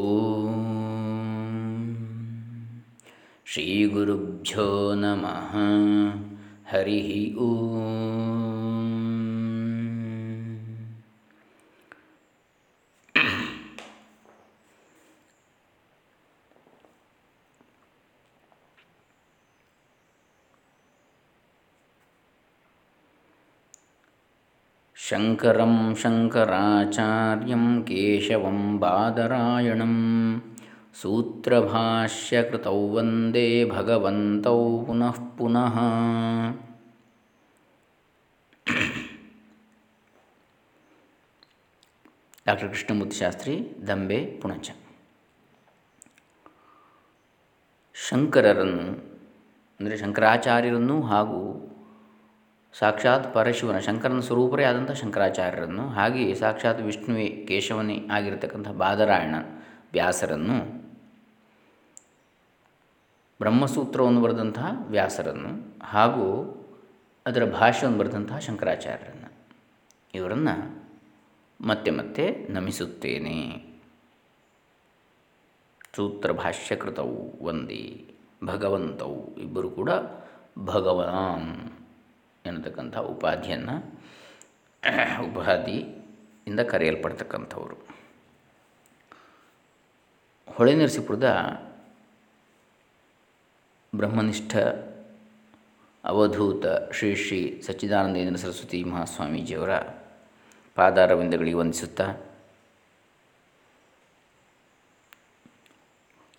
ಓಂ ಶ್ರೀ ಗುರುಭ್ಯೋ ನಮಃ ಹರಿ ಓಂ ಶಂಕರಂ ಶಂಕರಾಚಾರ್ಯಂ ಕೇಶವಂ ಬಾದರಾಯಣಂ ಸೂತ್ರಭಾಷ್ಯಕೃತೌ ವಂದೇ ಭಗವಂತೌ ಪುನಃ ಪುನಃ ಡಾಕ್ಟರ್ ಕೃಷ್ಣಮೂರ್ತಿ ಶಾಸ್ತ್ರಿ ದಂಬೆ ಪುಣಚ ಶಂಕರರನ್ನು ಅಂದರೆ ಶಂಕರಾಚಾರ್ಯರನ್ನು ಹಾಗೂ ಸಾಕ್ಷಾತ್ ಪರಶಿವನ, ಶಂಕರನ ಸ್ವರೂಪರೇ ಆದಂಥ ಶಂಕರಾಚಾರ್ಯರನ್ನು, ಹಾಗೆಯೇ ಸಾಕ್ಷಾತ್ ವಿಷ್ಣುವೇ ಕೇಶವನೇ ಆಗಿರತಕ್ಕಂಥ ಬಾದರಾಯಣ ವ್ಯಾಸರನ್ನು, ಬ್ರಹ್ಮಸೂತ್ರವನ್ನು ಬರೆದಂತಹ ವ್ಯಾಸರನ್ನು, ಹಾಗೂ ಅದರ ಭಾಷೆಯನ್ನು ಬರೆದಂತಹ ಶಂಕರಾಚಾರ್ಯರನ್ನು. ಇವರನ್ನು ಮತ್ತೆ ಮತ್ತೆ ನಮಿಸುತ್ತೇನೆ. ಸೂತ್ರ ಭಾಷ್ಯಕೃತವು ಒಂದೇ, ಭಗವಂತವು ಇಬ್ಬರು ಕೂಡ ಭಗವಾನ್. ಎನ್ನತಕ್ಕಂಥ ಉಪಾಧಿಯನ್ನು ಉಪಾಧಿಯಿಂದ ಕರೆಯಲ್ಪಡ್ತಕ್ಕಂಥವರು. ಹೊಳೆನರಸೀಪುರದ ಬ್ರಹ್ಮನಿಷ್ಠ ಅವಧೂತ ಶ್ರೀ ಶ್ರೀ ಸಚ್ಚಿದಾನಂದೇಂದ್ರ ಸರಸ್ವತಿ ಮಹಾಸ್ವಾಮೀಜಿಯವರ ಪಾದಾರವಿಂದಗಳಿಗೆ ವಂದಿಸುತ್ತಾ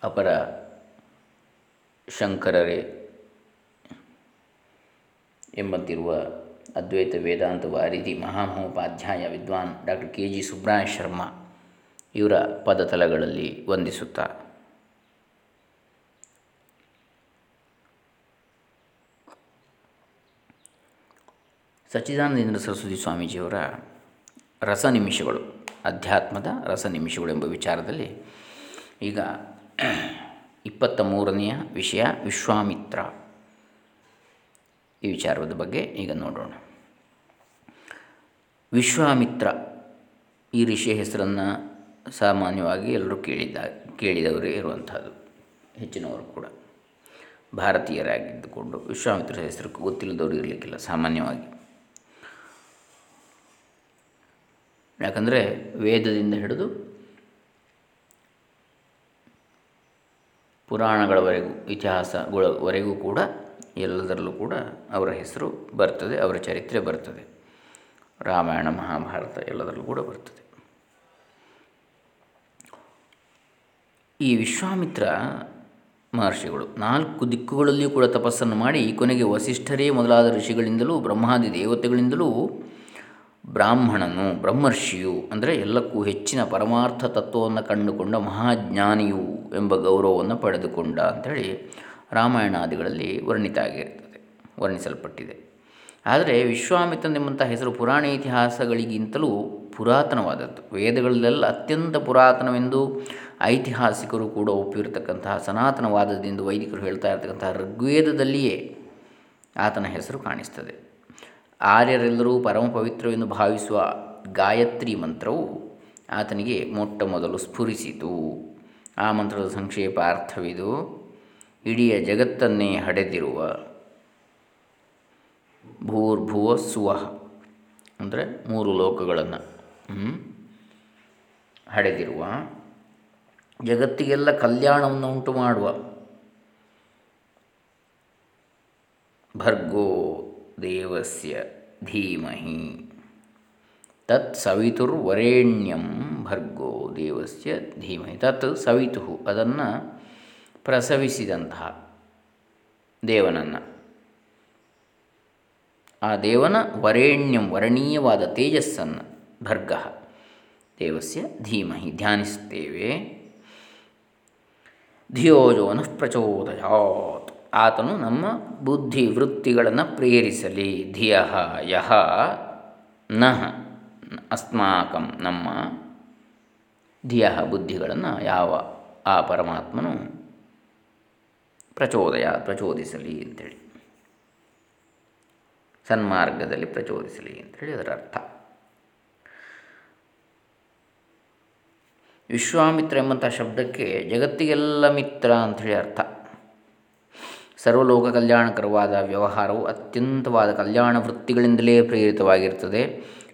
ಅಪರ ಶಂಕರರೇ ಎಂಬಂತಿರುವ ಅದ್ವೈತ ವೇದಾಂತ ವಾರಿಧಿ ಮಹಾಮಹೋಪಾಧ್ಯಾಯ ವಿದ್ವಾನ್ doctor K G Subraya Sharma ಇವರ ಪದತಲಗಳಲ್ಲಿ ವಂದಿಸುತ್ತಾ. ಸಚ್ಚಿದಾನಂದೇಂದ್ರ ಸರಸ್ವತಿ ಸ್ವಾಮೀಜಿಯವರ ರಸ ನಿಮಿಷಗಳು ಅಧ್ಯಾತ್ಮದ ರಸ ನಿಮಿಷಗಳು ಎಂಬ ವಿಚಾರದಲ್ಲಿ ಈಗ ಇಪ್ಪತ್ತ ಮೂರನೆಯ ವಿಷಯ ವಿಶ್ವಾಮಿತ್ರ. ಈ ವಿಚಾರದ ಬಗ್ಗೆ ಈಗ ನೋಡೋಣ. ವಿಶ್ವಾಮಿತ್ರ ಈ ಋಷಿಯ ಹೆಸರನ್ನು ಸಾಮಾನ್ಯವಾಗಿ ಎಲ್ಲರೂ ಕೇಳಿದ್ದ, ಕೇಳಿದವರೇ ಇರುವಂಥದ್ದು ಹೆಚ್ಚಿನವರು ಕೂಡ. ಭಾರತೀಯರಾಗಿದ್ದುಕೊಂಡು ವಿಶ್ವಾಮಿತ್ರ ಹೆಸರು ಗೊತ್ತಿಲ್ಲದವರು ಇರಲಿಕ್ಕಿಲ್ಲ ಸಾಮಾನ್ಯವಾಗಿ. ಯಾಕಂದರೆ ವೇದದಿಂದ ಹಿಡಿದು ಪುರಾಣಗಳವರೆಗೂ, ಇತಿಹಾಸಗಳವರೆಗೂ ಕೂಡ ಎಲ್ಲದರಲ್ಲೂ ಕೂಡ ಅವರ ಹೆಸರು ಬರ್ತದೆ, ಅವರ ಚರಿತ್ರೆ ಬರ್ತದೆ. ರಾಮಾಯಣ, ಮಹಾಭಾರತ ಎಲ್ಲದರಲ್ಲೂ ಕೂಡ ಬರ್ತದೆ. ಈ ವಿಶ್ವಾಮಿತ್ರ ಮಹರ್ಷಿಗಳು ನಾಲ್ಕು ದಿಕ್ಕುಗಳಲ್ಲಿಯೂ ಕೂಡ ತಪಸ್ಸನ್ನು ಮಾಡಿ ಕೊನೆಗೆ ವಸಿಷ್ಠರೇ ಮೊದಲಾದ ಋಷಿಗಳಿಂದಲೂ, ಬ್ರಹ್ಮಾದಿ ದೇವತೆಗಳಿಂದಲೂ ಬ್ರಾಹ್ಮಣನು, ಬ್ರಹ್ಮರ್ಷಿಯು ಅಂದರೆ ಎಲ್ಲಕ್ಕೂ ಹೆಚ್ಚಿನ ಪರಮಾರ್ಥ ತತ್ವವನ್ನು ಕಂಡುಕೊಂಡ ಮಹಾಜ್ಞಾನಿಯು ಎಂಬ ಗೌರವವನ್ನು ಪಡೆದುಕೊಂಡ ಅಂಥೇಳಿ ರಾಮಾಯಣಾದಿಗಳಲ್ಲಿ ವರ್ಣಿತ ಆಗಿರ್ತದೆ, ವರ್ಣಿಸಲ್ಪಟ್ಟಿದೆ. ಆದರೆ ವಿಶ್ವಾಮಿತ್ರನೆಂಬಂಥ ಹೆಸರು ಪುರಾಣ ಇತಿಹಾಸಗಳಿಗಿಂತಲೂ ಪುರಾತನವಾದದ್ದು. ವೇದಗಳಲ್ಲೆಲ್ಲ ಅತ್ಯಂತ ಪುರಾತನವೆಂದು ಐತಿಹಾಸಿಕರು ಕೂಡ ಒಪ್ಪಿರತಕ್ಕಂತಹ ಸನಾತನವಾದದ್ದೆಂದು ವೈದಿಕರು ಹೇಳ್ತಾ ಇರತಕ್ಕಂತಹ ಋಗ್ವೇದದಲ್ಲಿಯೇ ಆತನ ಹೆಸರು ಕಾಣಿಸ್ತದೆ. ಆರ್ಯರೆಲ್ಲರೂ ಪರಮ ಪವಿತ್ರವೆಂದು ಭಾವಿಸುವ ಗಾಯತ್ರಿ ಮಂತ್ರವು ಆತನಿಗೆ ಮೊಟ್ಟ ಮೊದಲು ಸ್ಫುರಿಸಿತು. ಆ ಮಂತ್ರದ ಸಂಕ್ಷೇಪ ಅರ್ಥವಿದು. ಇಡೀ ಜಗತ್ತನ್ನೇ ಹಡೆದಿರುವ ಭೂರ್ಭುವ ಸುವ ಅಂದರೆ ಮೂರು ಲೋಕಗಳನ್ನು ಹಡೆದಿರುವ. ಜಗತ್ತಿಗೆಲ್ಲ ಕಲ್ಯಾಣವನ್ನು ಉಂಟು ಮಾಡುವ. ಭರ್ಗೋ ದೇವಸ್ಯ ಧೀಮಹಿ. ತತ್ ಸವಿತುರ್ವರೆಣ್ಯಂ ಭರ್ಗೋ ದೇವಸ್ಯ ಧೀಮಹಿ. ತತ್ ಸವಿತು ಅದನ್ನು ಪ್ರಸವಿಸಿದಂತಹ ದೇವನನ್ನು. ಆ ದೇವನ ವರೇಣ್ಯಂ, ವರಣೀಯವಾದ ತೇಜಸ್ಸನ್ನು ಭರ್ಗ ದೇವಸ್ಯ ಧೀಮಹಿ ಧ್ಯಾನಿಸುತ್ತೇವೆ. ಧಿಯೋಜೋನ ಪ್ರಚೋದಯಾತ್. ಆತನು ನಮ್ಮ ಬುದ್ಧಿ ವೃತ್ತಿಗಳನ್ನು ಪ್ರೇರಿಸಲಿ. ಧಿಯ ಯಹ ನಹ ಅಸ್ಮಾಕಂ ನಮ್ಮ ಧಿಯ ಬುದ್ಧಿಗಳನ್ನು ಯಾವ ಆ ಪರಮಾತ್ಮನು ಪ್ರಚೋದಯ, ಪ್ರಚೋದಿಸಲಿ ಅಂಥೇಳಿ ಸನ್ಮಾರ್ಗದಲ್ಲಿ ಪ್ರಚೋದಿಸಲಿ ಅಂಥೇಳಿ ಅದರ ಅರ್ಥ. ವಿಶ್ವಾಮಿತ್ರ ಎಂಬಂಥ ಶಬ್ದಕ್ಕೆ ಜಗತ್ತಿಗೆಲ್ಲ ಮಿತ್ರ ಅಂಥೇಳಿ ಅರ್ಥ. ಸರ್ವಲೋಕ ಕಲ್ಯಾಣಕರವಾದ ವ್ಯವಹಾರವು ಅತ್ಯಂತವಾದ ಕಲ್ಯಾಣ ವೃತ್ತಿಗಳಿಂದಲೇ ಪ್ರೇರಿತವಾಗಿರ್ತದೆ.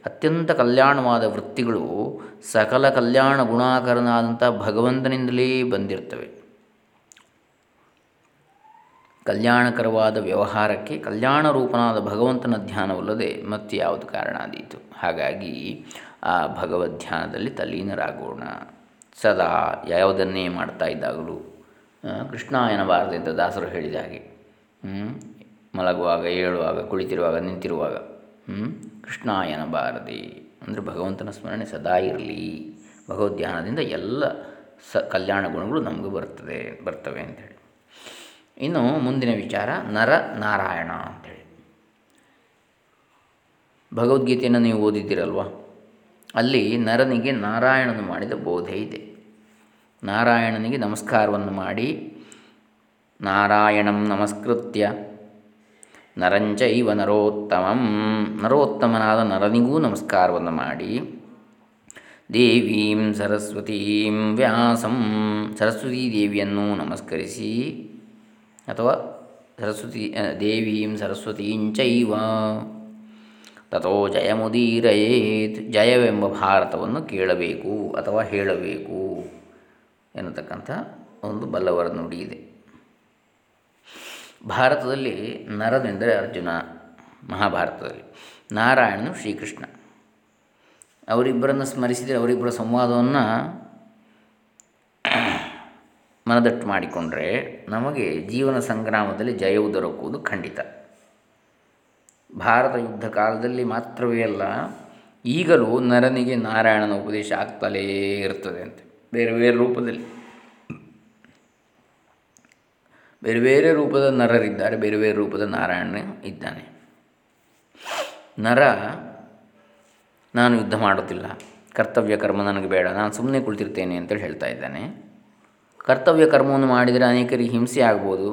ಅತ್ಯಂತ ಕಲ್ಯಾಣವಾದ ವೃತ್ತಿಗಳು ಸಕಲ ಕಲ್ಯಾಣ ಗುಣಾಕರನಾದಂಥ ಭಗವಂತನಿಂದಲೇ ಬಂದಿರ್ತವೆ. ಕಲ್ಯಾಣಕರವಾದ ವ್ಯವಹಾರಕ್ಕೆ ಕಲ್ಯಾಣ ರೂಪನಾದ ಭಗವಂತನ ಧ್ಯಾನವಲ್ಲದೆ ಮತ್ತೆ ಯಾವುದು ಕಾರಣ ಆದೀತು. ಹಾಗಾಗಿ ಆ ಭಗವದ್ ಧ್ಯಾನದಲ್ಲಿ ತಲ್ಲೀನರಾಗೋಣ. ಸದಾ ಯಾವುದನ್ನೇ ಮಾಡ್ತಾ ಇದ್ದಾಗಲೂ ಕೃಷ್ಣ ಎನ್ನಬಾರದೆಂತ ದಾಸರು ಹೇಳಿದ ಹಾಗೆ ಮಲಗುವಾಗ, ಏಳುವಾಗ, ಕುಳಿತಿರುವಾಗ, ನಿಂತಿರುವಾಗ ಕೃಷ್ಣಾಯನ ಎನ್ನಬಾರದೆ ಅಂದರೆ ಭಗವಂತನ ಸ್ಮರಣೆ ಸದಾ ಇರಲಿ. ಭಗವದ್ಧ್ಯಾನದಿಂದ ಎಲ್ಲ ಸ, ಕಲ್ಯಾಣ ಗುಣಗಳು ನಮಗೂ ಬರ್ತದೆ, ಬರ್ತವೆ ಅಂಥೇಳಿ ಇನ್ನು ಮುಂದಿನ ವಿಚಾರ ನರ ನಾರಾಯಣ ಅಂಥೇಳಿ ಭಗವದ್ಗೀತೆಯನ್ನು ನೀವು ಓದಿದ್ದೀರಲ್ವ? ಅಲ್ಲಿ ನರನಿಗೆ ನಾರಾಯಣನು ಮಾಡಿದ ಬೋಧೆ ಇದೆ. ನಾರಾಯಣನಿಗೆ ನಮಸ್ಕಾರವನ್ನು ಮಾಡಿ, ನಾರಾಯಣಂ ನಮಸ್ಕೃತ್ಯ ನರಂಚೈವ ನರೋತ್ತಮಂ. ನರೋತ್ತಮನಾದ ನರನಿಗೂ ನಮಸ್ಕಾರವನ್ನು ಮಾಡಿ, ದೇವೀಂ ಸರಸ್ವತೀಂ ವ್ಯಾಸಂ, ಸರಸ್ವತೀ ದೇವಿಯನ್ನು ನಮಸ್ಕರಿಸಿ ಅಥವಾ ಸರಸ್ವತಿ ದೇವೀಂ ಸರಸ್ವತೀಂಚೈವ ತಥೋ ಜಯಮುದೀರಯೇತ್, ಜಯವೆಂಬ ಭಾರತವನ್ನು ಕೇಳಬೇಕು ಅಥವಾ ಹೇಳಬೇಕು ಎನ್ನತಕ್ಕಂಥ ಒಂದು ಬಲ್ಲವರ ನುಡಿ ಇದೆ. ಭಾರತದಲ್ಲಿ ನರನೆಂದರೆ ಅರ್ಜುನ, ಮಹಾಭಾರತದಲ್ಲಿ. ನಾರಾಯಣನು ಶ್ರೀಕೃಷ್ಣ. ಅವರಿಬ್ಬರನ್ನು ಸ್ಮರಿಸಿದರೆ ಅವರಿಬ್ಬರ ಸಂವಾದವನ್ನು ಮನದಟ್ಟು ಮಾಡಿಕೊಂಡ್ರೆ ನಮಗೆ ಜೀವನ ಸಂಗ್ರಾಮದಲ್ಲಿ ಜಯವು ದೊರಕುವುದು ಖಂಡಿತ. ಭಾರತ ಯುದ್ಧ ಕಾಲದಲ್ಲಿ ಮಾತ್ರವೇ ಅಲ್ಲ, ಈಗಲೂ ನರನಿಗೆ ನಾರಾಯಣನ ಉಪದೇಶ ಆಗ್ತಲೇ ಇರ್ತದೆ ಅಂತೆ. ಬೇರೆ ಬೇರೆ ರೂಪದಲ್ಲಿ. ಬೇರೆ ಬೇರೆ ರೂಪದ ನರರಿದ್ದಾರೆ, ಬೇರೆ ಬೇರೆ ರೂಪದ ನಾರಾಯಣ ಇದ್ದಾನೆ. ನರ, ನಾನು ಯುದ್ಧ ಮಾಡುತ್ತಿಲ್ಲ. ಕರ್ತವ್ಯ ಕರ್ಮ ನನಗೆ ಬೇಡ. ನಾನು ಸುಮ್ಮನೆ ಕುಳಿತಿರ್ತೇನೆ ಅಂತೇಳಿ ಹೇಳ್ತಾ ಇದ್ದಾನೆ. ಕರ್ತವ್ಯ ಕರ್ಮವನ್ನು ಮಾಡಿದರೆ ಅನೇಕರಿಗೆ ಹಿಂಸೆ ಆಗ್ಬೋದು,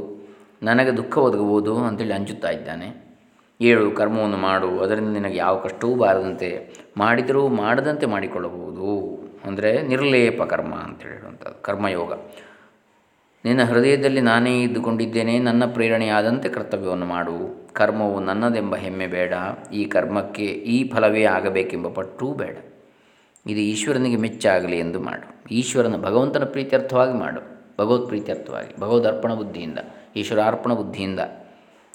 ನನಗೆ ದುಃಖ ಒದಗಬಹುದು ಅಂತೇಳಿ ಅಂಜುತ್ತಾ ಇದ್ದಾನೆ. ಏಳು, ಕರ್ಮವನ್ನು ಮಾಡು, ಅದರಿಂದ ನಿನಗೆ ಯಾವ ಕಷ್ಟವೂ ಬಾರದಂತೆ ಮಾಡಿದರೂ ಮಾಡದಂತೆ ಮಾಡಿಕೊಳ್ಳಬಹುದು. ಅಂದರೆ ನಿರ್ಲೇಪ ಕರ್ಮ ಅಂತೇಳಿ ಕರ್ಮಯೋಗ. ನಿನ್ನ ಹೃದಯದಲ್ಲಿ ನಾನೇ ಇದ್ದುಕೊಂಡಿದ್ದೇನೆ, ನನ್ನ ಪ್ರೇರಣೆಯಾದಂತೆ ಕರ್ತವ್ಯವನ್ನು ಮಾಡು. ಕರ್ಮವು ನನ್ನದೆಂಬ ಹೆಮ್ಮೆ ಬೇಡ, ಈ ಕರ್ಮಕ್ಕೆ ಈ ಫಲವೇ ಆಗಬೇಕೆಂಬ ಪಟ್ಟೂ ಬೇಡ. ಇದು ಈಶ್ವರನಿಗೆ ಮೆಚ್ಚಾಗಲಿ ಎಂದು ಮಾಡು. ಈಶ್ವರನ ಭಗವಂತನ ಪ್ರೀತ್ಯರ್ಥವಾಗಿ ಮಾಡು. ಭಗವತ್ ಪ್ರೀತ್ಯರ್ಥವಾಗಿ ಭಗವದರ್ಪಣ ಬುದ್ಧಿಯಿಂದ ಈಶ್ವರಾರ್ಪಣ ಬುದ್ಧಿಯಿಂದ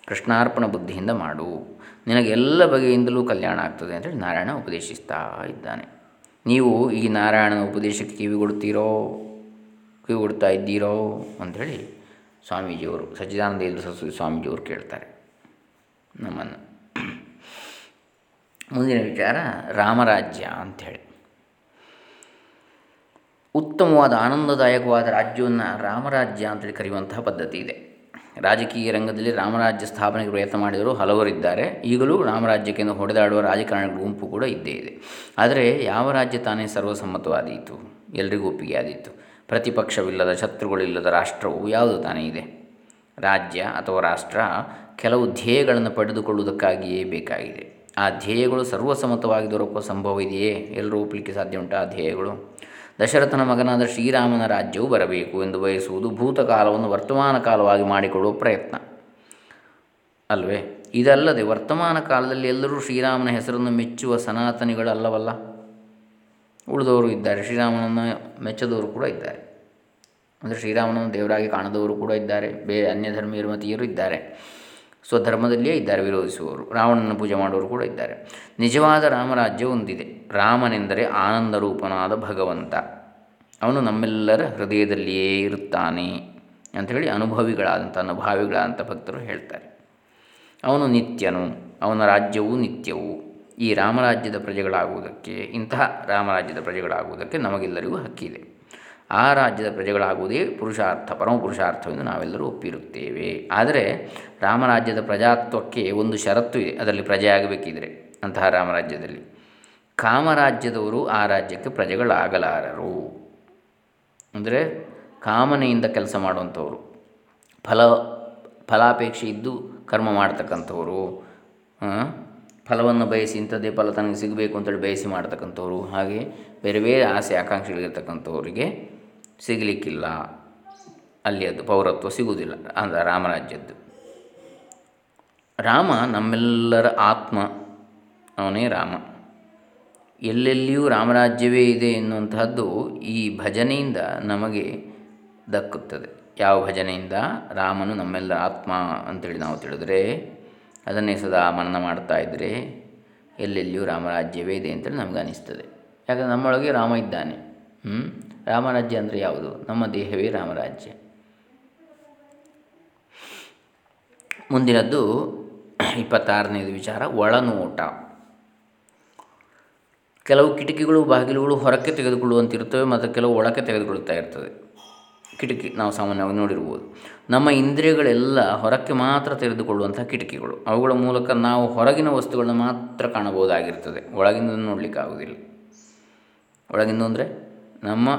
ಕೃಷ್ಣಾರ್ಪಣ ಬುದ್ಧಿಯಿಂದ ಮಾಡು. ನಿನಗೆ ಎಲ್ಲ ಬಗೆಯಿಂದಲೂ ಕಲ್ಯಾಣ ಆಗ್ತದೆ ಅಂತೇಳಿ ನಾರಾಯಣ ಉಪದೇಶಿಸ್ತಾ ಇದ್ದಾನೆ. ನೀವು ಈ ನಾರಾಯಣನ ಉಪದೇಶಕ್ಕೆ ಕಿವಿಗೊಡ್ತೀರೋ ಕಿವಿಗೊಡ್ತಾ ಇದ್ದೀರೋ ಅಂಥೇಳಿ ಸ್ವಾಮೀಜಿಯವರು, ಸಚ್ಚಿದಾನಂದ ಸರಸ್ವತಿ ಸ್ವಾಮೀಜಿಯವರು ಕೇಳ್ತಾರೆ. ನಮ್ಮನ್ನು. ಮುಂದಿನ ವಿಚಾರ ರಾಮರಾಜ್ಯ ಅಂಥೇಳಿ ಉತ್ತಮವಾದ, ಆನಂದದಾಯಕವಾದ ರಾಜ್ಯವನ್ನು ರಾಮರಾಜ್ಯ ಅಂತೇಳಿ ಕರೆಯುವಂತಹ ಪದ್ಧತಿ ಇದೆ. ರಾಜಕೀಯ ರಂಗದಲ್ಲಿ ರಾಮರಾಜ್ಯ ಸ್ಥಾಪನೆಗೆ ಪ್ರಯತ್ನ ಮಾಡಿದರೂ ಹಲವರಿದ್ದಾರೆ. ಈಗಲೂ ರಾಮರಾಜ್ಯಕ್ಕೆಂದು ಹೊಡೆದಾಡುವ ರಾಜಕಾರಣ ಗುಂಪು ಕೂಡ ಇದ್ದೇ ಇದೆ. ಆದರೆ ಯಾವ ರಾಜ್ಯ ತಾನೇ ಸರ್ವಸಮ್ಮತವಾದೀತು, ಎಲ್ರಿಗೂ ಒಪ್ಪಿಗೆ ಆದೀತು ಪ್ರತಿಪಕ್ಷವಿಲ್ಲದ, ಶತ್ರುಗಳಿಲ್ಲದ ರಾಷ್ಟ್ರವು ಯಾವುದು ತಾನೇ ಇದೆ? ರಾಜ್ಯ ಅಥವಾ ರಾಷ್ಟ್ರ ಕೆಲವು ಧ್ಯೇಯಗಳನ್ನು ಪಡೆದುಕೊಳ್ಳುವುದಕ್ಕಾಗಿಯೇ ಬೇಕಾಗಿದೆ. ಆ ಧ್ಯೇಯಗಳು ಸರ್ವಸಮ್ಮತವಾಗಿ ದೊರಕುವ ಸಂಭವ ಇದೆಯೇ? ಎಲ್ಲರೂ ಒಪ್ಪಲಿಕ್ಕೆ ಸಾಧ್ಯ ಉಂಟು ಆ ಧ್ಯೇಯಗಳು? ದಶರಥನ ಮಗನಾದ ಶ್ರೀರಾಮನ ರಾಜ್ಯವು ಬರಬೇಕು ಎಂದು ಬಯಸುವುದು ಭೂತಕಾಲವನ್ನು ವರ್ತಮಾನ ಕಾಲವಾಗಿ ಮಾಡಿಕೊಳ್ಳುವ ಪ್ರಯತ್ನ. ಅಲ್ವೇ? ಇದಲ್ಲದೆ ವರ್ತಮಾನ ಕಾಲದಲ್ಲಿ ಎಲ್ಲರೂ ಶ್ರೀರಾಮನ ಹೆಸರನ್ನು ಮೆಚ್ಚುವ ಸನಾತನಿಗಳಲ್ಲವಲ್ಲ? ಉಳಿದವರು ಇದ್ದಾರೆ. ಶ್ರೀರಾಮನನ್ನು ಮೆಚ್ಚದವರು ಕೂಡ ಇದ್ದಾರೆ. ಅಂದರೆ ಶ್ರೀರಾಮನನ್ನು ದೇವರಾಗಿ ಕಾಣದವರು ಕೂಡ ಇದ್ದಾರೆ. ಬೇ ಅನ್ಯ ಧರ್ಮೀಯರು ಮತೀಯರು ಇದ್ದಾರೆ. ಸ್ವಧರ್ಮದಲ್ಲಿಯೇ ಇದ್ದಾರೆ, ವಿರೋಧಿಸುವವರು. ರಾವಣನ ಪೂಜೆ ಮಾಡುವವರು ಕೂಡ ಇದ್ದಾರೆ. ನಿಜವಾದ ರಾಮರಾಜ್ಯ ಹೊಂದಿದೆ. ರಾಮನೆಂದರೆ ಆನಂದ ರೂಪನಾದ ಭಗವಂತ. ಅವನು ನಮ್ಮೆಲ್ಲರ ಹೃದಯದಲ್ಲಿಯೇ ಇರುತ್ತಾನೆ ಅಂಥೇಳಿ ಅನುಭವಿಗಳಾದಂಥ, ಅನುಭಾವಿಗಳಾದಂಥ ಭಕ್ತರು ಹೇಳ್ತಾರೆ. ಅವನು ನಿತ್ಯನು, ಅವನ ರಾಜ್ಯವೂ ನಿತ್ಯವೂ. ಈ ರಾಮರಾಜ್ಯದ ಪ್ರಜೆಗಳಾಗುವುದಕ್ಕೆ, ಇಂತಹ ರಾಮರಾಜ್ಯದ ಪ್ರಜೆಗಳಾಗುವುದಕ್ಕೆ ನಮಗೆಲ್ಲರಿಗೂ ಹಕ್ಕಿದೆ. ಆ ರಾಜ್ಯದ ಪ್ರಜೆಗಳಾಗುವುದೇ ಪುರುಷಾರ್ಥ, ಪರಮ ಪುರುಷಾರ್ಥವೆಂದು ನಾವೆಲ್ಲರೂ ಒಪ್ಪಿರುತ್ತೇವೆ. ಆದರೆ ರಾಮರಾಜ್ಯದ ಪ್ರಜಾತ್ವಕ್ಕೆ ಒಂದು ಷರತ್ತು ಇದೆ, ಅದರಲ್ಲಿ ಪ್ರಜೆ ಆಗಬೇಕಿದ್ರೆ, ಅಂತಹ ರಾಮರಾಜ್ಯದಲ್ಲಿ ಕಾಮರಾಜ್ಯದವರು ಆ ರಾಜ್ಯಕ್ಕೆ ಪ್ರಜೆಗಳಾಗಲಾರರು. ಅಂದರೆ ಕಾಮನೆಯಿಂದ ಕೆಲಸ ಮಾಡುವಂಥವರು, ಫಲ, ಫಲಾಪೇಕ್ಷೆ ಇದ್ದು ಕರ್ಮ ಮಾಡ್ತಕ್ಕಂಥವರು ಫಲವನ್ನು ಬಯಸಿ ಇಂಥದ್ದೇ ಫಲ ತನಗೆ ಸಿಗಬೇಕು ಅಂತೇಳಿ ಬಯಸಿ ಮಾಡ್ತಕ್ಕಂಥವ್ರು, ಹಾಗೆ ಬೇರೆ ಬೇರೆ ಆಸೆ, ಆಕಾಂಕ್ಷೆಗಳಿರ್ತಕ್ಕಂಥವ್ರಿಗೆ ಸಿಗಲಿಕ್ಕಿಲ್ಲ. ಅಲ್ಲಿ ಅದು ಪೌರತ್ವ ಸಿಗುವುದಿಲ್ಲ, ಅಂದ ರಾಮರಾಜ್ಯದ್ದು ರಾಮ ನಮ್ಮೆಲ್ಲರ ಆತ್ಮ, ಅವನೇ ರಾಮ. ಎಲ್ಲೆಲ್ಲಿಯೂ ರಾಮರಾಜ್ಯವೇ ಇದೆ ಎನ್ನುವಂತಹದ್ದು ಈ ಭಜನೆಯಿಂದ ನಮಗೆ ದಕ್ಕುತ್ತದೆ. ಯಾವ ಭಜನೆಯಿಂದ? ರಾಮನು ನಮ್ಮೆಲ್ಲರ ಆತ್ಮ ಅಂತೇಳಿ ನಾವು ತಿಳಿದ್ರೆ, ಅದನ್ನೇ ಸದಾ ಮನನ ಮಾಡ್ತಾ ಇದ್ದರೆ ಎಲ್ಲೆಲ್ಲಿಯೂ ರಾಮರಾಜ್ಯವೇ ಇದೆ ಅಂತೇಳಿ ನಮಗೆ ಅನಿಸ್ತದೆ. ಯಾಕಂದರೆ ನಮ್ಮೊಳಗೆ ರಾಮ ಇದ್ದಾನೆ. ಹ್ಞೂ ರಾಮರಾಜ್ಯ ಅಂದರೆ ಯಾವುದು? ನಮ್ಮ ದೇಹವೇ ರಾಮರಾಜ್ಯ. ಮುಂದಿನದ್ದು ಇಪ್ಪತ್ತಾರನೇದು ವಿಚಾರ, ಒಳನೋಟ. ಕೆಲವು ಕಿಟಕಿಗಳು ಬಾಗಿಲುಗಳು ಹೊರಕ್ಕೆ ತೆಗೆದುಕೊಳ್ಳುವಂತಿರುತ್ತವೆ ಮತ್ತು ಕೆಲವು ಒಳಕ್ಕೆ ತೆಗೆದುಕೊಳ್ಳುತ್ತಾ ಇರ್ತದೆ. ಕಿಟಕಿ ನಾವು ಸಾಮಾನ್ಯವಾಗಿ ನೋಡಿರ್ಬೋದು. ನಮ್ಮ ಇಂದ್ರಿಯಗಳೆಲ್ಲ ಹೊರಕ್ಕೆ ಮಾತ್ರ ತೆರೆದುಕೊಳ್ಳುವಂಥ ಕಿಟಕಿಗಳು. ಅವುಗಳ ಮೂಲಕ ನಾವು ಹೊರಗಿನ ವಸ್ತುಗಳನ್ನು ಮಾತ್ರ ಕಾಣಬಹುದಾಗಿರ್ತದೆ. ಒಳಗಿಂದ ನೋಡಲಿಕ್ಕೆ ಆಗೋದಿಲ್ಲ ಒಳಗಿಂದ ಅಂದರೆ? ನಮ್ಮ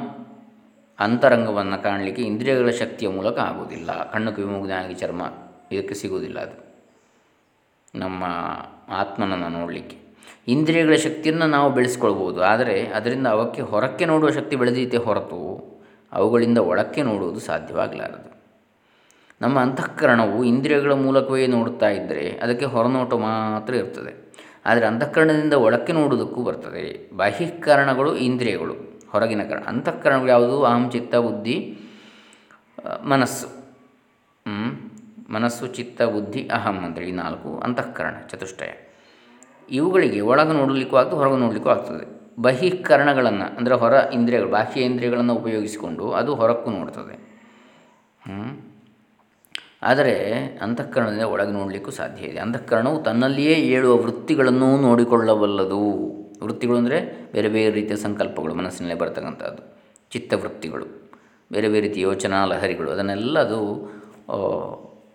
ಅಂತರಂಗವನ್ನು ಕಾಣಲಿಕ್ಕೆ ಇಂದ್ರಿಯಗಳ ಶಕ್ತಿಯ ಮೂಲಕ ಆಗುವುದಿಲ್ಲ. ಕಣ್ಣು ಕಿವಿ ಚರ್ಮ, ಇದಕ್ಕೆ ಸಿಗುವುದಿಲ್ಲ ಅದು. ನಮ್ಮ ಆತ್ಮನನ್ನು ನೋಡಲಿಕ್ಕೆ. ಇಂದ್ರಿಯಗಳ ಶಕ್ತಿಯನ್ನು ನಾವು ಬೆಳೆಸ್ಕೊಳ್ಬೋದು. ಆದರೆ ಅದರಿಂದ ಅವಕ್ಕೆ ಹೊರಕ್ಕೆ ನೋಡುವ ಶಕ್ತಿ ಬೆಳೆದೈತೆ ಹೊರತು ಅವುಗಳಿಂದ ಒಳಕ್ಕೆ ನೋಡುವುದು ಸಾಧ್ಯವಾಗಲಾರದು. ನಮ್ಮ ಅಂತಃಕರಣವು ಇಂದ್ರಿಯಗಳ ಮೂಲಕವೇ ನೋಡುತ್ತಾ ಇದ್ದರೆ ಅದಕ್ಕೆ ಹೊರನೋಟ ಮಾತ್ರ ಇರ್ತದೆ. ಆದರೆ ಅಂತಃಕರಣದಿಂದ ಒಳಕ್ಕೆ ನೋಡುವುದಕ್ಕೂ ಬರ್ತದೆ. ಬಾಹ್ಯಕರಣಗಳು ಇಂದ್ರಿಯಗಳು. ಹೊರಗಿನ ಕರಣ. ಅಂತಃಕರಣಗಳು ಯಾವುದು? ಅಹಂ, ಚಿತ್ತ, ಬುದ್ಧಿ ಮನಸ್ಸು. ಮನಸ್ಸು, ಚಿತ್ತ, ಬುದ್ಧಿ, ಅಹಂ ಅಂತೇಳಿ ನಾಲ್ಕು ಅಂತಃಕರಣ, ಚತುಷ್ಟಯ. ಇವುಗಳಿಗೆ ಒಳಗೆ ನೋಡಲಿಕ್ಕೂ ಆಗ್ತದೆ, ಹೊರಗೆ ನೋಡಲಿಕ್ಕೂ ಆಗ್ತದೆ. ಬಹಿಕರಣಗಳನ್ನು, ಅಂದರೆ ಹೊರ ಇಂದ್ರಿಯಗಳು, ಬಾಹ್ಯ ಇಂದ್ರಿಯಗಳನ್ನು ಉಪಯೋಗಿಸಿಕೊಂಡು ಅದು ಹೊರಕ್ಕೂ ನೋಡ್ತದೆ. ಆದರೆ ಅಂತಃಕರಣದಿಂದ ಒಳಗೆ ನೋಡಲಿಕ್ಕೂ ಸಾಧ್ಯ ಇದೆ. ಅಂತಃಕರಣವು ತನ್ನಲ್ಲಿಯೇ ಏಳುವ ವೃತ್ತಿಗಳನ್ನು ನೋಡಿಕೊಳ್ಳಬಲ್ಲದು. ವೃತ್ತಿಗಳು ಅಂದರೆ ಬೇರೆ ಬೇರೆ ರೀತಿಯ ಸಂಕಲ್ಪಗಳು, ಮನಸ್ಸಿನಲ್ಲೇ ಬರ್ತಕ್ಕಂಥದ್ದು. ಚಿತ್ತವೃತ್ತಿಗಳು, ಬೇರೆ ಬೇರೆ ರೀತಿಯ ಯೋಚನಾ ಲಹರಿಗಳು ಅದನ್ನೆಲ್ಲ ಅದು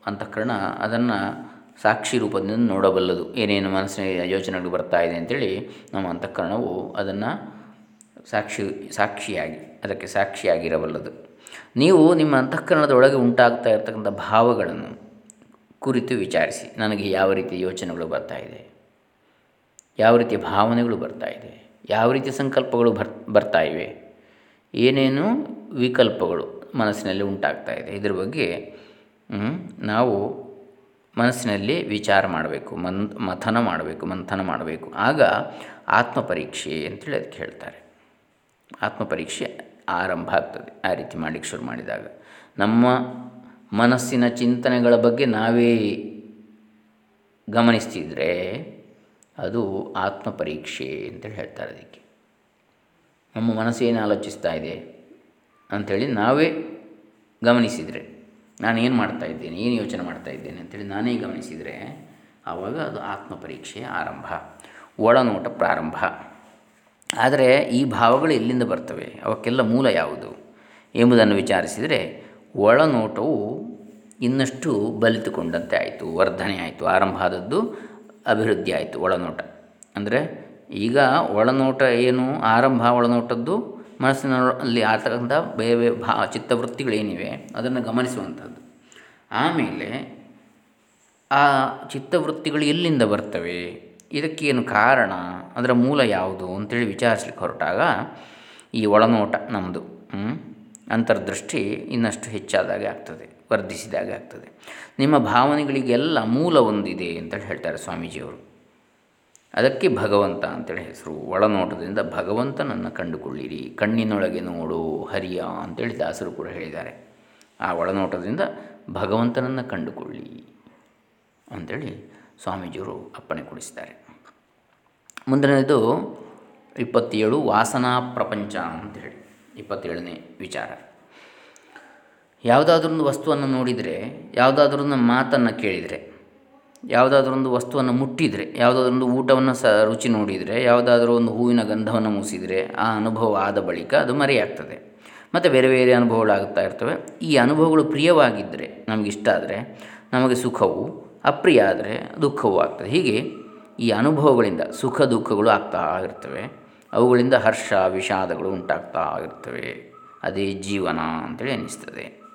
ಅಂತಃಕರಣ ಅದನ್ನು ಸಾಕ್ಷಿ ರೂಪದಿಂದ ನೋಡಬಲ್ಲದು. ಏನೇನು ಮನಸ್ಸಿನ ಯೋಚನೆಗಳು ಬರ್ತಾ ಇದೆ ಅಂಥೇಳಿ ನಮ್ಮ ಅಂತಃಕರಣವು ಅದನ್ನು ಸಾಕ್ಷಿ, ಸಾಕ್ಷಿಯಾಗಿ, ಅದಕ್ಕೆ ಸಾಕ್ಷಿಯಾಗಿರಬಲ್ಲದು. ನೀವು ನಿಮ್ಮ ಅಂತಃಕರಣದೊಳಗೆ ಉಂಟಾಗ್ತಾ ಇರತಕ್ಕಂಥ ಭಾವಗಳನ್ನು ಕುರಿತು ವಿಚಾರಿಸಿ. ನನಗೆ ಯಾವ ರೀತಿ ಯೋಚನೆಗಳು ಬರ್ತಾ ಇದೆ? ಯಾವ ರೀತಿಯ ಭಾವನೆಗಳು ಬರ್ತಾ ಇದೆ, ಯಾವ ರೀತಿಯ ಸಂಕಲ್ಪಗಳು ಬರ್, ಬರ್ತಾ ಇವೆ, ಏನೇನು ವಿಕಲ್ಪಗಳು ಮನಸ್ಸಿನಲ್ಲಿ ಉಂಟಾಗ್ತಾ ಇದೆ, ಇದ್ರ ಬಗ್ಗೆ ನಾವು ಮನಸ್ಸಿನಲ್ಲಿ ವಿಚಾರ ಮಾಡಬೇಕು, ಮನ್, ಮಥನ ಮಾಡಬೇಕು, ಮಂಥನ ಮಾಡಬೇಕು. ಆಗ ಆತ್ಮ ಪರೀಕ್ಷೆ ಅಂತೇಳಿ ಅದಕ್ಕೆ ಹೇಳ್ತಾರೆ. ಆತ್ಮ ಪರೀಕ್ಷೆ ಆರಂಭ ಆಗ್ತದೆ ಆ ರೀತಿ ಮಾಡಲಿಕ್ಕೆ ಶುರು ಮಾಡಿದಾಗ. ನಮ್ಮ ಮನಸ್ಸಿನ ಚಿಂತನೆಗಳ ಬಗ್ಗೆ ನಾವೇ ಗಮನಿಸ್ತಿದ್ರೆ ಅದು ಆತ್ಮ ಪರೀಕ್ಷೆ ಅಂತೇಳಿ ಹೇಳ್ತಾರೆ ಅದಕ್ಕೆ. ನಮ್ಮ ಮನಸ್ಸೇನು ಆಲೋಚಿಸ್ತಾ ಇದೆ ಅಂಥೇಳಿ ನಾವೇ ಗಮನಿಸಿದರೆ, ನಾನು ಏನು ಮಾಡ್ತಾ ಇದ್ದೇನೆ, ಏನು ಯೋಚನೆ ಮಾಡ್ತಾ ಇದ್ದೇನೆ ಅಂತೇಳಿ ನಾನೇ ಗಮನಿಸಿದರೆ ಆವಾಗ ಅದು ಆತ್ಮ ಪರೀಕ್ಷೆ ಆರಂಭ, ಒಳನೋಟ ಪ್ರಾರಂಭ. ಆದರೆ ಈ ಭಾವಗಳು ಎಲ್ಲಿಂದ ಬರ್ತವೆ, ಅವಕ್ಕೆಲ್ಲ ಮೂಲ ಯಾವುದು ಎಂಬುದನ್ನು ವಿಚಾರಿಸಿದರೆ ಒಳನೋಟವು ಇನ್ನಷ್ಟು ಬಲಿತುಕೊಂಡಂತೆ ಆಯಿತು, ವರ್ಧನೆ ಆಯಿತು, ಆರಂಭ ಆದದ್ದು ಅಭಿವೃದ್ಧಿ ಆಯಿತು ಒಳನೋಟ. ಅಂದರೆ ಈಗ ಒಳನೋಟ ಏನು ಆರಂಭ ಒಳನೋಟದ್ದು ಮನಸ್ಸಿನಲ್ಲಿ ಆತಕ್ಕಂಥ ಬೇರೆ ಬೇರೆ ಭಾ ಚಿತ್ತವೃತ್ತಿಗಳೇನಿವೆ ಅದನ್ನು ಗಮನಿಸುವಂಥದ್ದು. ಆಮೇಲೆ ಆ ಚಿತ್ತವೃತ್ತಿಗಳು ಎಲ್ಲಿಂದ ಬರ್ತವೆ? ಇದಕ್ಕೇನು ಕಾರಣ? ಅದರ ಮೂಲ ಯಾವುದು ಅಂತೇಳಿ ವಿಚಾರಿಸ್ಲಿಕ್ಕೆ ಹೊರಟಾಗ ಈ ಒಳನೋಟ ನಮ್ಮದು ಅಂತರ್ದೃಷ್ಟಿ ಇನ್ನಷ್ಟು ಹೆಚ್ಚಾದಾಗೆ ಆಗ್ತದೆ. ವರ್ಧಿಸಿದಾಗೆ ಆಗ್ತದೆ ನಿಮ್ಮ ಭಾವನೆಗಳಿಗೆಲ್ಲ ಮೂಲ ಒಂದಿದೆ ಅಂತೇಳಿ ಹೇಳ್ತಾರೆ ಸ್ವಾಮೀಜಿಯವರು. ಅದಕ್ಕೆ ಭಗವಂತ ಅಂತೇಳಿ ಹೆಸರು. ಒಳನೋಟದಿಂದ ಭಗವಂತನನ್ನು ಕಂಡುಕೊಳ್ಳಿರಿ. ಕಣ್ಣಿನೊಳಗೆ ನೋಡು, ಹರಿಯ ಅಂತೇಳಿ ದಾಸರು ಕೂಡ ಹೇಳಿದ್ದಾರೆ. ಆ ಒಳನೋಟದಿಂದ ಭಗವಂತನನ್ನು ಕಂಡುಕೊಳ್ಳಿ ಅಂಥೇಳಿ ಸ್ವಾಮೀಜಿಯವರು ಅಪ್ಪಣೆ ಕೊಡಿಸಿದ್ದಾರೆ ಮುಂದಿನದು ಇಪ್ಪತ್ತೇಳು ವಾಸನಾ ಪ್ರಪಂಚ ಅಂತೇಳಿ ಇಪ್ಪತ್ತೇಳನೇ ವಿಚಾರ. ಯಾವುದಾದ್ರೂ ಒಂದು ವಸ್ತುವನ್ನು ನೋಡಿದರೆ, ಯಾವುದಾದ್ರೊಂದು ಮಾತನ್ನು ಕೇಳಿದರೆ, ಯಾವುದಾದ್ರೊಂದು ವಸ್ತುವನ್ನು ಮುಟ್ಟಿದರೆ, ಯಾವುದಾದ್ರೊಂದು ಊಟವನ್ನು ಸ, ರುಚಿ ನೋಡಿದರೆ, ಯಾವುದಾದ್ರೂ ಒಂದು ಹೂವಿನ ಗಂಧವನ್ನು ಮೂಸಿದರೆ ಆ ಅನುಭವ ಆದ ಬಳಿಕ ಅದು ಮರೆಯಾಗ್ತದೆ. ಮತ್ತು ಬೇರೆ ಬೇರೆ ಅನುಭವಗಳಾಗುತ್ತಾ ಇರ್ತವೆ. ಈ ಅನುಭವಗಳು ಪ್ರಿಯವಾಗಿದ್ದರೆ ನಮಗಿಷ್ಟ ಆದರೆ, ನಮಗೆ ಸುಖವು ಅಪ್ರಿಯ ಆದರೆ ದುಃಖವೂ ಆಗ್ತದೆ. ಹೀಗೆ ಈ ಅನುಭವಗಳಿಂದ ಸುಖ ದುಃಖಗಳು ಆಗ್ತಾ ಇರ್ತವೆ. ಅವುಗಳಿಂದ ಹರ್ಷ, ವಿಷಾದಗಳು ಉಂಟಾಗ್ತಾ ಇರ್ತವೆ. ಅದೇ ಜೀವನ ಅಂತೇಳಿ ಅನ್ನಿಸ್ತದೆ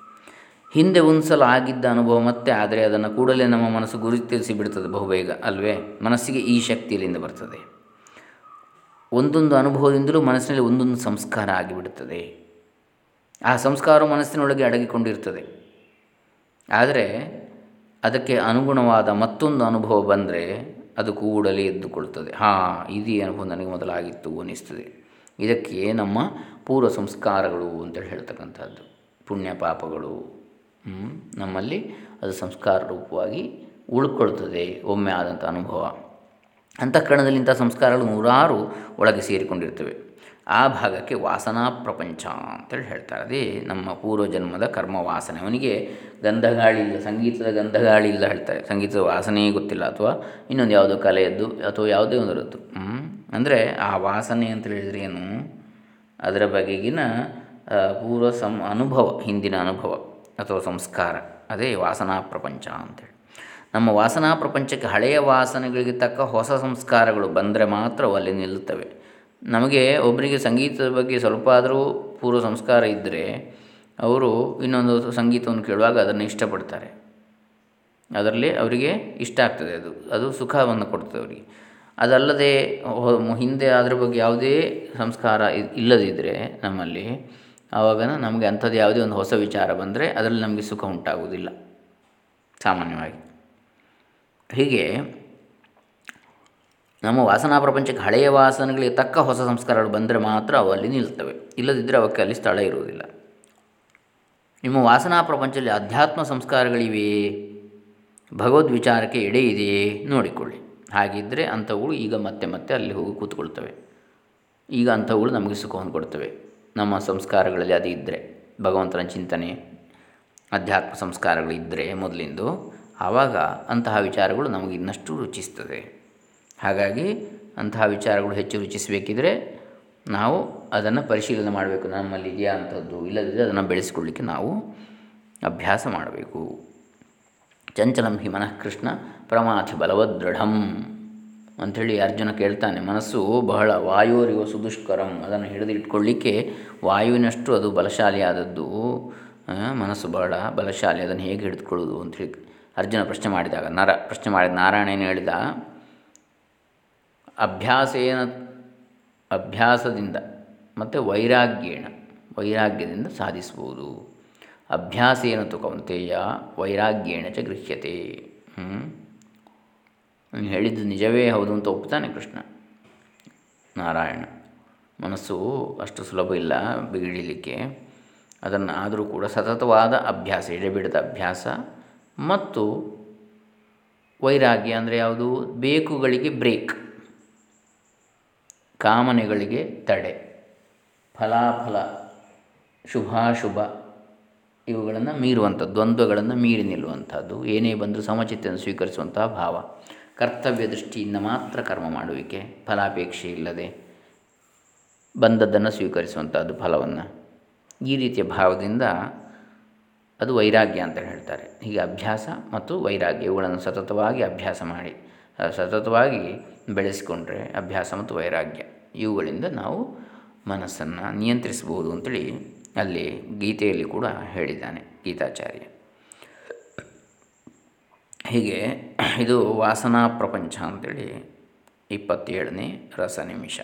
ಹಿಂದೆ ಒಂದು ಸಲ ಆಗಿದ್ದ ಅನುಭವ ಮತ್ತೆ ಆದರೆ ಅದನ್ನು ಕೂಡಲೇ ನಮ್ಮ ಮನಸ್ಸು ಗುರುತಿಸಿ ಬಿಡ್ತದೆ ಬಹುಬೇಗ, ಅಲ್ವೇ? ಮನಸ್ಸಿಗೆ ಈ ಶಕ್ತಿಯಲ್ಲಿಂದ ಬರ್ತದೆ. ಒಂದೊಂದು ಅನುಭವದಿಂದಲೂ ಮನಸ್ಸಿನಲ್ಲಿ ಒಂದೊಂದು ಸಂಸ್ಕಾರ ಆಗಿಬಿಡುತ್ತದೆ ಆ ಸಂಸ್ಕಾರ ಮನಸ್ಸಿನೊಳಗೆ ಅಡಗಿಕೊಂಡಿರ್ತದೆ. ಆದರೆ ಅದಕ್ಕೆ ಅನುಗುಣವಾದ ಮತ್ತೊಂದು ಅನುಭವ ಬಂದರೆ ಅದು ಕೂಡಲೇ ಎದ್ದುಕೊಳ್ತದೆ. ಹಾಂ, ಇದೇ ಅನುಭವ ನನಗೆ ಮೊದಲಾಗಿತ್ತು ಅನ್ನಿಸ್ತದೆ. ಇದಕ್ಕೆ ನಮ್ಮ ಪೂರ್ವ ಸಂಸ್ಕಾರಗಳು ಅಂತೇಳಿ ಹೇಳ್ತಕ್ಕಂಥದ್ದು. ಪುಣ್ಯ ಪಾಪಗಳು ನಮ್ಮಲ್ಲಿ ಅದು ಸಂಸ್ಕಾರ ರೂಪವಾಗಿ ಉಳ್ಕೊಳ್ತದೆ, ಒಮ್ಮೆ ಆದಂಥ ಅನುಭವ. ಅಂತಃಕರಣದಲ್ಲಿ ಇಂಥ ಸಂಸ್ಕಾರಗಳು ನೂರಾರು ಒಳಗೆ ಸೇರಿಕೊಂಡಿರ್ತವೆ. ಆ ಭಾಗಕ್ಕೆ ವಾಸನಾ ಪ್ರಪಂಚ ಅಂತೇಳಿ ಹೇಳ್ತಾರೆ. ಅದೇ ನಮ್ಮ ಪೂರ್ವಜನ್ಮದ ಕರ್ಮ ವಾಸನೆ ಅವನಿಗೆ ಗಂಧಗಾಳಿ ಇಲ್ಲ ಸಂಗೀತದ ಗಂಧಗಾಳಿ ಇಲ್ಲ ಹೇಳ್ತಾರೆ. ಸಂಗೀತದ ವಾಸನೆಯೇ ಗೊತ್ತಿಲ್ಲ, ಅಥವಾ ಇನ್ನೊಂದು ಯಾವುದೋ ಕಲೆಯದ್ದು, ಅಥವಾ ಯಾವುದೇ ಒಂದರದ್ದು. ಅಂದರೆ ಆ ವಾಸನೆ ಅಂತ ಹೇಳಿದರೆ ಏನು? ಅದರ ಬಗೆಗಿನ ಪೂರ್ವ ಸಂ, ಅನುಭವ, ಹಿಂದಿನ ಅನುಭವ. ಅಥವಾ ಸಂಸ್ಕಾರ. ಅದೇ ವಾಸನಾ ಪ್ರಪಂಚ ಅಂತೇಳಿ. ನಮ್ಮ ವಾಸನಾ ಪ್ರಪಂಚಕ್ಕೆ ಹಳೆಯ ವಾಸನೆಗಳಿಗೆ ತಕ್ಕ ಹೊಸ ಸಂಸ್ಕಾರಗಳು ಬಂದರೆ ಮಾತ್ರ ಅಲ್ಲಿ ನಿಲ್ಲುತ್ತವೆ. ನಮಗೆ ಒಬ್ಬರಿಗೆ ಸಂಗೀತದ ಬಗ್ಗೆ ಸ್ವಲ್ಪ ಆದರೂ ಪೂರ್ವ ಸಂಸ್ಕಾರ ಇದ್ದರೆ ಅವರು ಇನ್ನೊಂದು ಸಂಗೀತವನ್ನು ಕೇಳುವಾಗ ಅದನ್ನು ಇಷ್ಟಪಡ್ತಾರೆ. ಅದರಲ್ಲಿ ಅವರಿಗೆ ಇಷ್ಟ ಆಗ್ತದೆ ಅದು. ಅದು ಸುಖವನ್ನು ಕೊಡ್ತದೆ ಅವರಿಗೆ. ಅದಲ್ಲದೆ ಹಿಂದೆ ಅದರ ಬಗ್ಗೆ ಯಾವುದೇ ಸಂಸ್ಕಾರ ಇಲ್ಲದಿದ್ದರೆ ನಮ್ಮಲ್ಲಿ ಆವಾಗ ನಮಗೆ ಅಂಥದ್ದು ಯಾವುದೇ ಒಂದು ಹೊಸ ವಿಚಾರ ಬಂದರೆ ಅದರಲ್ಲಿ ನಮಗೆ ಸುಖ ಉಂಟಾಗುವುದಿಲ್ಲ, ಸಾಮಾನ್ಯವಾಗಿ. ಹೀಗೆ ನಮ್ಮ ವಾಸನಾ ಪ್ರಪಂಚಕ್ಕೆ ಹಳೆಯ ವಾಸನೆಗಳಿಗೆ ತಕ್ಕ ಹೊಸ ಸಂಸ್ಕಾರಗಳು ಬಂದರೆ ಮಾತ್ರ ಅವು ಅಲ್ಲಿ ನಿಲ್ತವೆ. ಇಲ್ಲದಿದ್ದರೆ ಅವಕ್ಕೆ ಅಲ್ಲಿ ಸ್ಥಳ ಇರುವುದಿಲ್ಲ. ನಿಮ್ಮ ವಾಸನಾ ಪ್ರಪಂಚದಲ್ಲಿ ಅಧ್ಯಾತ್ಮ ಸಂಸ್ಕಾರಗಳಿವೆಯೇ? ಭಗವದ್ ವಿಚಾರಕ್ಕೆ ಎಡೆ ಇದೆಯೇ? ನೋಡಿಕೊಳ್ಳಿ. ಹಾಗಿದ್ದರೆ ಅಂಥವುಗಳು ಈಗ ಮತ್ತೆ ಮತ್ತೆ ಅಲ್ಲಿ ಹೋಗಿ ಕೂತ್ಕೊಳ್ತವೆ. ಈಗ ಅಂಥವುಗಳು ನಮಗೆ ಸುಖವನ್ನು ಕೊಡ್ತವೆ. ನಮ್ಮ ಸಂಸ್ಕಾರಗಳಲ್ಲಿ ಅದು ಇದ್ದರೆ ಭಗವಂತನ ಚಿಂತನೆ ಅಧ್ಯಾತ್ಮ ಸಂಸ್ಕಾರಗಳಿದ್ದರೆ ಮೊದಲಿಂದು, ಆವಾಗ ಅಂತಹ ವಿಚಾರಗಳು ನಮಗೆ ಇನ್ನಷ್ಟು ರುಚಿಸ್ತದೆ. ಹಾಗಾಗಿ ಅಂತಹ ವಿಚಾರಗಳು ಹೆಚ್ಚು ರುಚಿಸಬೇಕಿದ್ರೆ ನಾವು ಅದನ್ನು ಪರಿಶೀಲನೆ ಮಾಡಬೇಕು, ನಮ್ಮಲ್ಲಿ ಇದೆಯಾ ಅಂಥದ್ದು ಇಲ್ಲದಿದ್ದರೆ ಅದನ್ನು ಬೆಳೆಸಿಕೊಳ್ಳಿಕ್ಕೆ ನಾವು ಅಭ್ಯಾಸ ಮಾಡಬೇಕು. ಚಂಚಲಂ ಹಿ ಮನಃಕೃಷ್ಣ ಪ್ರಮಾಥಿ ಬಲವದೃಢಂ ಅಂಥೇಳಿ ಅರ್ಜುನ ಕೇಳ್ತಾನೆ, ಮನಸ್ಸು ಬಹಳ ವಾಯುವರಿಗೂ ಸುದುಷ್ಕರಂ, ಅದನ್ನು ಹಿಡಿದಿಟ್ಕೊಳ್ಳಿಕ್ಕೆ ವಾಯುವಿನಷ್ಟು ಅದು ಬಲಶಾಲಿಯಾದದ್ದು ಮನಸ್ಸು ಬಹಳ ಬಲಶಾಲಿ, ಅದನ್ನು ಹೇಗೆ ಹಿಡಿದುಕೊಳ್ಳೋದು ಅಂಥೇಳಿ ಅರ್ಜುನ ಪ್ರಶ್ನೆ ಮಾಡಿದಾಗ, ನರ, ಪ್ರಶ್ನೆ ಮಾಡಿದ ನಾರಾಯಣ ಏನು ಹೇಳಿದ, ಅಭ್ಯಾಸೇನ, ಅಭ್ಯಾಸದಿಂದ ಮತ್ತು ವೈರಾಗ್ಯೇಣ, ವೈರಾಗ್ಯದಿಂದ ಸಾಧಿಸ್ಬೋದು ಅಭ್ಯಾಸೇನ ತು ಕೌಂತೆಯ ವೈರಾಗ್ಯೇಣ ಚ ಗೃಹ್ಯತೆ. ಹೇಳಿದ್ದು ನಿಜವೇ ಹೌದು ಅಂತ ಒಪ್ತಾನೆ ಕೃಷ್ಣ. ನಾರಾಯಣ, ಮನಸ್ಸು ಅಷ್ಟು ಸುಲಭ ಇಲ್ಲ ಬಿಗಿಡಲಿಕ್ಕೆ. ಅದನ್ನು ಆದರೂ ಕೂಡ ಸತತವಾದ ಅಭ್ಯಾಸ, ಎಡೆಬಿಡದ ಅಭ್ಯಾಸ ಮತ್ತು ವೈರಾಗ್ಯ ಅಂದರೆ ಯಾವುದು? ಬೇಕುಗಳಿಗೆ ಬ್ರೇಕ್, ಕಾಮನೆಗಳಿಗೆ ತಡೆ, ಫಲಾಫಲ, ಶುಭಾಶುಭ ಇವುಗಳನ್ನು ಮೀರುವಂಥದ್ದು, ದ್ವಂದ್ವಗಳನ್ನು ಮೀರಿ ನಿಲ್ಲುವಂಥದ್ದು, ಏನೇ ಬಂದರೂ ಸಮಚಿತ್ತನ್ನು ಸ್ವೀಕರಿಸುವಂತಹ ಭಾವ. ಕರ್ತವ್ಯ ದೃಷ್ಟಿಯಿಂದ ಮಾತ್ರ ಕರ್ಮ ಮಾಡುವಿಕೆ ಫಲಾಪೇಕ್ಷೆ ಇಲ್ಲದೆ ಬಂದದ್ದನ್ನು ಸ್ವೀಕರಿಸುವಂಥದ್ದು ಫಲವನ್ನು. ಈ ರೀತಿಯ ಭಾವದಿಂದ ಅದು ವೈರಾಗ್ಯ ಅಂತ ಹೇಳ್ತಾರೆ. ಹೀಗೆ ಅಭ್ಯಾಸ ಮತ್ತು ವೈರಾಗ್ಯ ಇವುಗಳನ್ನು ಸತತವಾಗಿ ಅಭ್ಯಾಸ ಮಾಡಿ ಸತತವಾಗಿ ಬೆಳೆಸಿಕೊಂಡ್ರೆ ಅಭ್ಯಾಸ ಮತ್ತು ವೈರಾಗ್ಯ ಇವುಗಳಿಂದ ನಾವು ಮನಸ್ಸನ್ನು ನಿಯಂತ್ರಿಸಬಹುದು ಅಂತೇಳಿ ಅಲ್ಲಿ ಗೀತೆಯಲ್ಲಿ ಕೂಡ ಹೇಳಿದ್ದಾನೆ ಗೀತಾಚಾರ್ಯ. ಹೀಗೆ ಇದು ವಾಸನಾ ಪ್ರಪಂಚ ಅಂತೇಳಿ ಇಪ್ಪತ್ತೇಳನೇ ರಸ ನಿಮಿಷ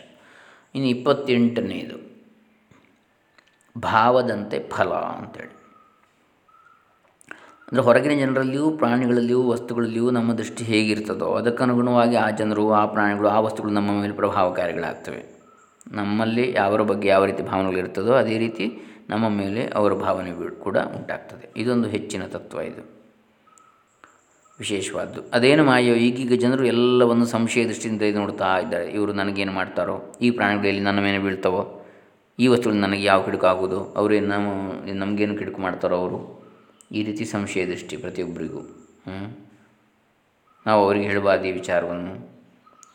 ಇನ್ನು ಇಪ್ಪತ್ತೆಂಟನೇದು ಭಾವದಂತೆ ಫಲ ಅಂತೇಳಿ. ಅಂದರೆ ಹೊರಗಿನ ಜನರಲ್ಲಿಯೂ ಪ್ರಾಣಿಗಳಲ್ಲಿಯೂ ವಸ್ತುಗಳಲ್ಲಿಯೂ ನಮ್ಮ ದೃಷ್ಟಿ ಹೇಗಿರ್ತದೋ ಅದಕ್ಕನುಗುಣವಾಗಿ ಆ ಜನರು, ಆ ಪ್ರಾಣಿಗಳು, ಆ ವಸ್ತುಗಳು ನಮ್ಮ ಮೇಲೆ ಪ್ರಭಾವಕಾರಿಗಳಾಗ್ತವೆ. ನಮ್ಮಲ್ಲಿ ಯಾವರ ಬಗ್ಗೆ ಯಾವ ರೀತಿ ಭಾವನೆಗಳಿರ್ತದೋ ಅದೇ ರೀತಿ ನಮ್ಮ ಮೇಲೆ ಅವರ ಭಾವನೆ ಕೂಡ ಉಂಟಾಗ್ತದೆ. ಇದೊಂದು ಹೆಚ್ಚಿನ ತತ್ವ ಇದು. ವಿಶೇಷವಾದ್ದು. ಅದೇನು ಮಾಯೋ, ಈಗೀಗ ಜನರು ಎಲ್ಲವನ್ನು ಸಂಶಯ ದೃಷ್ಟಿಯಿಂದ ಇದು ನೋಡ್ತಾ ಇದ್ದಾರೆ. ಇವರು ನನಗೇನು ಮಾಡ್ತಾರೋ, ಈ ಪ್ರಾಣಿಗಳಲ್ಲಿ ನನ್ನ ಮೇಲೆ ಬೀಳ್ತಾವೋ, ಈ ವಸ್ತುಗಳು ನನಗೆ ಯಾವ ಕಿಡುಕು ಆಗೋದು ಅವರು ನಮ್ಮ, ನಮಗೇನು ಕಿಡುಕು ಮಾಡ್ತಾರೋ ಅವರು, ಈ ರೀತಿ ಸಂಶಯ ದೃಷ್ಟಿ ಪ್ರತಿಯೊಬ್ಬರಿಗೂ. ನಾವು ಅವರಿಗೆ ಹೇಳಬಾರ್ದು ಈ ವಿಚಾರವನ್ನು.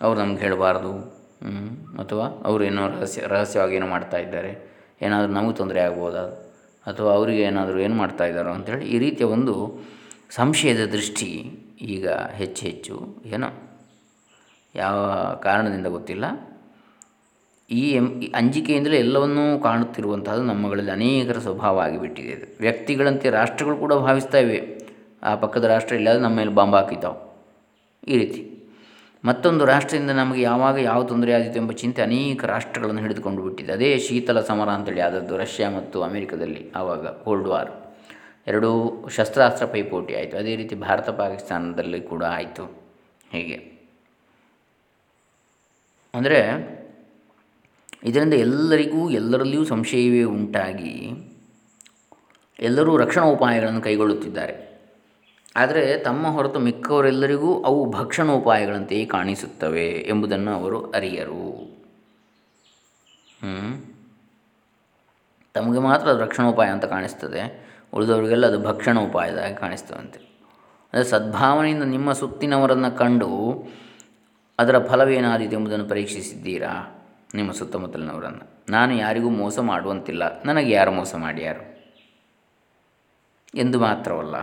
ಅವ್ರು ನಮ್ಗೆ ಹೇಳಬಾರ್ದು. ಅಥವಾ ಅವರು ಏನೋ ರಹಸ್ಯ, ರಹಸ್ಯವಾಗಿ ಏನೋ ಮಾಡ್ತಾ ಇದ್ದಾರೆ. ಏನಾದರೂ ನಮಗೆ ತೊಂದರೆ ಆಗ್ಬೋದಾ? ಅಥವಾ ಅವರಿಗೆ ಏನಾದರೂ ಏನು ಮಾಡ್ತಾ ಇದ್ದಾರೋ ಅಂಥೇಳಿ ಈ ರೀತಿಯ ಒಂದು ಸಂಶಯದ ದೃಷ್ಟಿ ಈಗ ಹೆಚ್ಚು ಹೆಚ್ಚು, ಏನೋ? ಯಾವ ಕಾರಣದಿಂದ ಗೊತ್ತಿಲ್ಲ. ಈ ಎಂ ಅಂಜಿಕೆಯಿಂದಲೇ ಎಲ್ಲವನ್ನೂ ಕಾಣುತ್ತಿರುವಂತಹದ್ದು ನಮ್ಮಗಳಲ್ಲಿ ಅನೇಕರ ಸ್ವಭಾವ ಆಗಿಬಿಟ್ಟಿದೆ ಅದು ವ್ಯಕ್ತಿಗಳಂತೆ ರಾಷ್ಟ್ರಗಳು ಕೂಡ ಭಾವಿಸ್ತಾ ಇವೆ. ಆ ಪಕ್ಕದ ರಾಷ್ಟ್ರ ಇಲ್ಲದ ನಮ್ಮ ಮೇಲೆ ಬಾಂಬ್ ಹಾಕಿದ್ದಾವೆ. ಈ ರೀತಿ. ಮತ್ತೊಂದು ರಾಷ್ಟ್ರದಿಂದ ನಮಗೆ ಯಾವಾಗ ಯಾವ ತೊಂದರೆ ಆದಿತ್ತು ಎಂಬ ಚಿಂತೆ ಅನೇಕ ರಾಷ್ಟ್ರಗಳನ್ನು ಹಿಡಿದುಕೊಂಡು ಬಿಟ್ಟಿದೆ. ಅದೇ ಶೀತಲ ಸಮರ ಅಂತೇಳಿ ಆದದ್ದು ರಷ್ಯಾ ಮತ್ತು ಅಮೆರಿಕದಲ್ಲಿ ಆವಾಗ ಕೋಲ್ಡ್ ವಾರ್ ಎರಡೂ ಶಸ್ತ್ರಾಸ್ತ್ರ ಪೈಪೋಟಿ ಆಯಿತು. ಅದೇ ರೀತಿ ಭಾರತ ಪಾಕಿಸ್ತಾನದಲ್ಲಿ ಕೂಡ ಆಯಿತು. ಹೀಗೆ. ಅಂದರೆ ಇದರಿಂದ ಎಲ್ಲರಿಗೂ, ಎಲ್ಲರಲ್ಲಿಯೂ ಸಂಶಯವೇ ಉಂಟಾಗಿ ಎಲ್ಲರೂ ರಕ್ಷಣಾ ಉಪಾಯಗಳನ್ನು ಕೈಗೊಳ್ಳುತ್ತಿದ್ದಾರೆ. ಆದರೆ ತಮ್ಮ ಹೊರತು ಮಿಕ್ಕವರೆಲ್ಲರಿಗೂ ಅವು ಭಕ್ಷಣೋಪಾಯಗಳಂತೆಯೇ ಕಾಣಿಸುತ್ತವೆ ಎಂಬುದನ್ನು ಅವರು ಅರಿಯರು. ತಮಗೆ ಮಾತ್ರ ರಕ್ಷಣೋಪಾಯ ಅಂತ ಕಾಣಿಸ್ತದೆ. ಉಳಿದವರಿಗೆಲ್ಲ ಅದು ಭಕ್ಷಣ ಉಪಾಯದಾಗಿ ಕಾಣಿಸ್ತವಂತೆ ಅಂದರೆ ಸದ್ಭಾವನೆಯಿಂದ ನಿಮ್ಮ ಸುತ್ತಿನವರನ್ನು ಕಂಡು ಅದರ ಫಲವೇನಾದೀತು ಎಂಬುದನ್ನು ಪರೀಕ್ಷಿಸಿದ್ದೀರಾ ನಿಮ್ಮ ಸುತ್ತಮುತ್ತಲಿನವರನ್ನು? ನಾನು ಯಾರಿಗೂ ಮೋಸ ಮಾಡುವಂತಿಲ್ಲ. ನನಗೆ ಯಾರು ಮೋಸ ಮಾಡ್ಯಾರು? ಎಂದು ಮಾತ್ರವಲ್ಲ,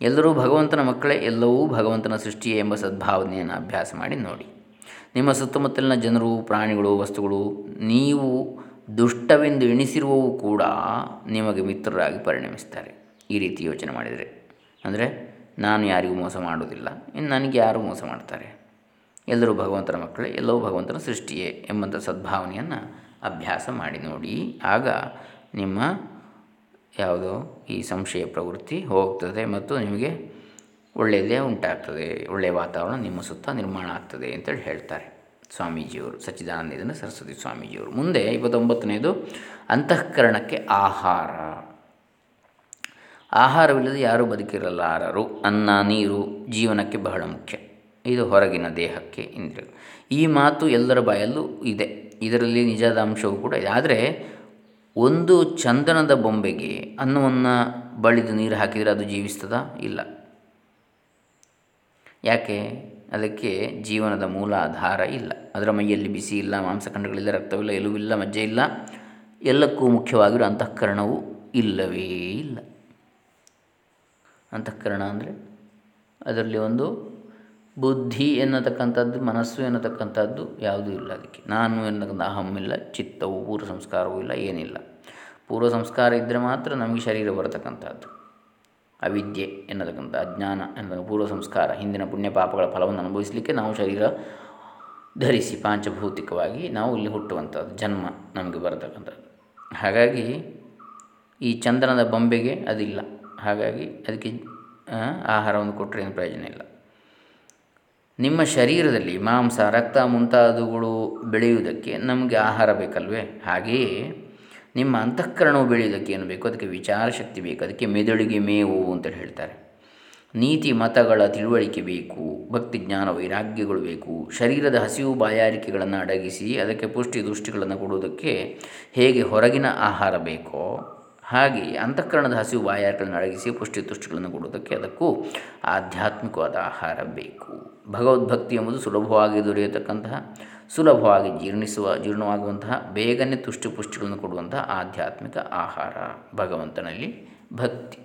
ಎಲ್ಲರೂ ಭಗವಂತನ ಮಕ್ಕಳೇ, ಎಲ್ಲವೂ ಭಗವಂತನ ಸೃಷ್ಟಿಯೇ ಎಂಬ ಸದ್ಭಾವನೆಯನ್ನು ಅಭ್ಯಾಸ ಮಾಡಿ ನೋಡಿ. ನಿಮ್ಮ ಸುತ್ತಮುತ್ತಲಿನ ಜನರು, ಪ್ರಾಣಿಗಳು, ವಸ್ತುಗಳು, ನೀವು ದುಷ್ಟವೆಂದು ಎಣಿಸಿರುವವು ಕೂಡ ನಿಮಗೆ ಮಿತ್ರರಾಗಿ ಪರಿಣಮಿಸ್ತಾರೆ. ಈ ರೀತಿ ಯೋಚನೆ ಮಾಡಿದರೆ. ಅಂದರೆ, ನಾನು ಯಾರಿಗೂ ಮೋಸ ಮಾಡುವುದಿಲ್ಲ. ಇನ್ನು ನನಗೆ ಯಾರು ಮೋಸ ಮಾಡ್ತಾರೆ? ಎಲ್ಲರೂ ಭಗವಂತನ ಮಕ್ಕಳೇ, ಎಲ್ಲವೂ ಭಗವಂತನ ಸೃಷ್ಟಿಯೇ ಎಂಬಂಥ ಸದ್ಭಾವನೆಯನ್ನು ಅಭ್ಯಾಸ ಮಾಡಿ ನೋಡಿ, ಆಗ ನಿಮ್ಮ ಯಾವುದು ಈ ಸಂಶಯ ಪ್ರವೃತ್ತಿ ಹೋಗ್ತದೆ ಮತ್ತು ನಿಮಗೆ ಒಳ್ಳೆಯದೇ ಉಂಟಾಗ್ತದೆ. ಒಳ್ಳೆಯ ವಾತಾವರಣ ನಿಮ್ಮ ಸುತ್ತ ನಿರ್ಮಾಣ ಆಗ್ತದೆ ಅಂತೇಳಿ ಹೇಳ್ತಾರೆ. ಸ್ವಾಮೀಜಿಯವರು, ಸಚ್ಚಿದಾನಂದ ಸರಸ್ವತಿ ಸ್ವಾಮೀಜಿಯವರು. ಮುಂದೆ ಇಪ್ಪತ್ತೊಂಬತ್ತನೇದು, ಅಂತಃಕರಣಕ್ಕೆ ಆಹಾರ. ಆಹಾರವಿಲ್ಲದೆ ಯಾರೂ ಬದುಕಿರಲಾರರು. ಅನ್ನ, ನೀರು ಜೀವನಕ್ಕೆ ಬಹಳ ಮುಖ್ಯ. ಇದು ಹೊರಗಿನ ದೇಹಕ್ಕೆ ಇಂದ್ರಿಯ. ಈ ಮಾತು ಎಲ್ಲರ ಬಾಯಲ್ಲೂ ಇದೆ. ಇದರಲ್ಲಿ ನಿಜದ ಅಂಶವೂ ಕೂಡ ಇದೆ. ಆದರೆ ಒಂದು ಚಂದನದ ಬೊಂಬೆಗೆ ಅನ್ನವನ್ನು ಬಳಿದು ನೀರು ಹಾಕಿದರೆ ಅದು ಜೀವಿಸ್ತದ? ಇಲ್ಲ. ಯಾಕೆ? ಅದಕ್ಕೆ ಜೀವನದ ಮೂಲ ಆಧಾರ ಇಲ್ಲ. ಅದರ ಮೈಯಲ್ಲಿ ಬಿಸಿ ಇಲ್ಲ, ಮಾಂಸಖಂಡಗಳಿಲ್ಲ, ರಕ್ತವಿಲ್ಲ, ಎಲುವಿಲ್ಲ, ಮಜ್ಜೆ ಇಲ್ಲ, ಎಲ್ಲಕ್ಕೂ ಮುಖ್ಯವಾಗಿರೋ ಅಂತಃಕರಣವು ಇಲ್ಲವೇ ಇಲ್ಲ. ಅಂತಃಕರಣ ಅಂದರೆ ಅದರಲ್ಲಿ ಒಂದು ಬುದ್ಧಿ ಎನ್ನತಕ್ಕಂಥದ್ದು, ಮನಸ್ಸು ಎನ್ನತಕ್ಕಂಥದ್ದು ಯಾವುದೂ ಇಲ್ಲ ಅದಕ್ಕೆ. ನಾನು ಎನ್ನತಕ್ಕಂಥ ಅಹಮ್ಮಿಲ್ಲ ಚಿತ್ತವು, ಪೂರ್ವ ಸಂಸ್ಕಾರವೂ ಇಲ್ಲ, ಏನಿಲ್ಲ. ಪೂರ್ವ ಸಂಸ್ಕಾರ ಇದ್ದರೆ ಮಾತ್ರ ನಮಗೆ ಶರೀರ ಬರತಕ್ಕಂಥದ್ದು. ಅವಿದ್ಯೆ ಎನ್ನತಕ್ಕಂಥ ಅಜ್ಞಾನ ಎನ್ನತಕ್ಕ ಪೂರ್ವ ಸಂಸ್ಕಾರ, ಹಿಂದಿನ ಪುಣ್ಯ ಪಾಪಗಳ ಫಲವನ್ನು ಅನುಭವಿಸಲಿಕ್ಕೆ ನಾವು ಶರೀರ ಧರಿಸಿ ಪಾಂಚಭೌತಿಕವಾಗಿ ನಾವು ಇಲ್ಲಿ ಹುಟ್ಟುವಂಥದ್ದು, ಜನ್ಮ ನಮಗೆ ಬರತಕ್ಕಂಥದ್ದು. ಹಾಗಾಗಿ ಈ ಚಂದನದ ಬೊಂಬೆಗೆ ಅದಿಲ್ಲ. ಹಾಗಾಗಿ ಅದಕ್ಕೆ ಆಹಾರವನ್ನು ಕೊಟ್ಟರೆ ಏನು ಪ್ರಯೋಜನ ಇಲ್ಲ. ನಿಮ್ಮ ಶರೀರದಲ್ಲಿ ಮಾಂಸ, ರಕ್ತ ಮುಂತಾದವುಗಳು ಬೆಳೆಯುವುದಕ್ಕೆ ನಮಗೆ ಆಹಾರ ಬೇಕಲ್ವೇ? ಹಾಗೆಯೇ ನಿಮ್ಮ ಅಂತಃಕರಣವು ಬೆಳೆಯೋದಕ್ಕೆ ಏನು ಬೇಕು? ಅದಕ್ಕೆ ವಿಚಾರ ಶಕ್ತಿ ಬೇಕು. ಅದಕ್ಕೆ ಮೆದುಳಿಗೆ ಮೇವು ಅಂತೇಳಿ ಹೇಳ್ತಾರೆ. ನೀತಿ ಮತಗಳ ತಿಳುವಳಿಕೆ ಬೇಕು. ಭಕ್ತಿ ಜ್ಞಾನ ವೈರಾಗ್ಯಗಳು ಬೇಕು. ಶರೀರದ ಹಸಿವು ಬಾಯಾರಿಕೆಗಳನ್ನು ಅಡಗಿಸಿ ಅದಕ್ಕೆ ಪುಷ್ಟಿ ದೃಷ್ಟಿಗಳನ್ನು ಕೊಡುವುದಕ್ಕೆ ಹೇಗೆ ಹೊರಗಿನ ಆಹಾರ ಬೇಕೋ ಹಾಗೆ ಅಂತಃಕರಣದ ಹಸಿವು ಬಾಯಾರಿಕೆಗಳನ್ನು ಅಡಗಿಸಿ ಪುಷ್ಟಿ ದೃಷ್ಟಿಗಳನ್ನು ಕೊಡುವುದಕ್ಕೆ ಅದಕ್ಕೂ ಆಧ್ಯಾತ್ಮಿಕವಾದ ಆಹಾರ ಬೇಕು. ಭಗವದ್ಭಕ್ತಿ ಎಂಬುದು ಸುಲಭವಾಗಿ ದೊರೆಯತಕ್ಕಂತಹ ಸುಲಭವಾಗಿ ಜೀರ್ಣಿಸುವ, ಜೀರ್ಣವಾಗುವಂತಹ, ಬೇಗನೆ ತುಷ್ಟಿ ಪುಷ್ಟಿಗಳನ್ನು ಕೊಡುವಂತಹ ಆಧ್ಯಾತ್ಮಿಕ ಆಹಾರ. ಭಗವಂತನಲ್ಲಿ ಭಕ್ತಿ.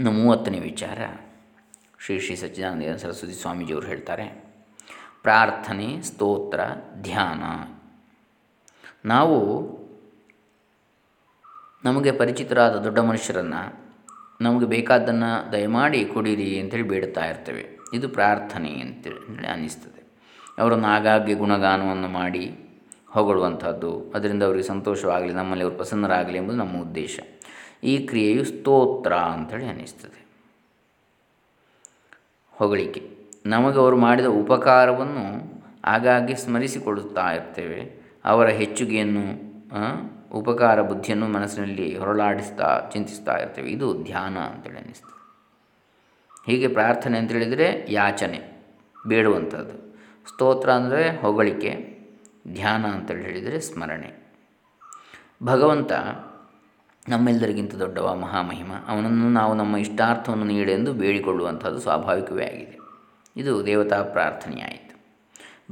ಇನ್ನು ಮೂವತ್ತನೇ ವಿಚಾರ, ಶ್ರೀ ಶ್ರೀ ಸಚ್ಚಿದಾನಂದ ಸರಸ್ವತಿ ಸ್ವಾಮೀಜಿಯವರು ಹೇಳ್ತಾರೆ, ಪ್ರಾರ್ಥನೆ, ಸ್ತೋತ್ರ, ಧ್ಯಾನ. ನಾವು ನಮಗೆ ಪರಿಚಿತರಾದ ದೊಡ್ಡ ಮನುಷ್ಯರನ್ನು ನಮಗೆ ಬೇಕಾದ್ದನ್ನು ದಯಮಾಡಿ ಕೊಡಿರಿ ಅಂತೇಳಿ ಬೇಡುತ್ತಾ ಇರ್ತೇವೆ. ಇದು ಪ್ರಾರ್ಥನೆ ಅಂತೇಳಿ ಅನ್ನಿಸ್ತದೆ. ಅವರನ್ನು ಆಗಾಗ್ಗೆ ಗುಣಗಾನವನ್ನು ಮಾಡಿ ಹೊಗಳುವಂಥದ್ದು, ಅದರಿಂದ ಅವರಿಗೆ ಸಂತೋಷವಾಗಲಿ, ನಮ್ಮಲ್ಲಿ ಅವರು ಪ್ರಸನ್ನರಾಗಲಿ ಎಂಬುದು ನಮ್ಮ ಉದ್ದೇಶ. ಈ ಕ್ರಿಯೆಯು ಸ್ತೋತ್ರ ಅಂಥೇಳಿ ಅನ್ನಿಸ್ತದೆ. ಹೊಗಳಿಕೆ. ನಮಗೆ ಅವರು ಮಾಡಿದ ಉಪಕಾರವನ್ನು ಆಗಾಗ್ಗೆ ಸ್ಮರಿಸಿಕೊಳ್ಳುತ್ತಾ ಇರ್ತೇವೆ. ಅವರ ಹೆಚ್ಚುಗೆಯನ್ನು ಉಪಕಾರ ಬುದ್ಧಿಯನ್ನು ಮನಸ್ಸಿನಲ್ಲಿ ಹೊರಳಾಡಿಸ್ತಾ ಚಿಂತಿಸ್ತಾ ಇರ್ತೇವೆ. ಇದು ಧ್ಯಾನ ಅಂತೇಳಿ ಅನ್ನಿಸ್ತದೆ. ಹೀಗೆ ಪ್ರಾರ್ಥನೆ ಅಂತೇಳಿದರೆ ಯಾಚನೆ, ಬೇಡುವಂಥದ್ದು. ಸ್ತೋತ್ರ ಅಂದರೆ ಹೊಗಳಿಕೆ, ಧ್ಯಾನ ಅಂತೇಳಿ ಹೇಳಿದರೆ ಸ್ಮರಣೆ. ಭಗವಂತ ನಮ್ಮೆಲ್ಲರಿಗಿಂತ ದೊಡ್ಡವ, ಮಹಾಮಹಿಮ, ಅವನನ್ನು ನಾವು ನಮ್ಮ ಇಷ್ಟಾರ್ಥವನ್ನು ನೀಡೆಂದು ಬೇಡಿಕೊಳ್ಳುವಂಥದ್ದು ಸ್ವಾಭಾವಿಕವೇ ಆಗಿದೆ. ಇದು ದೇವತಾ ಪ್ರಾರ್ಥನೆಯಾಯಿತು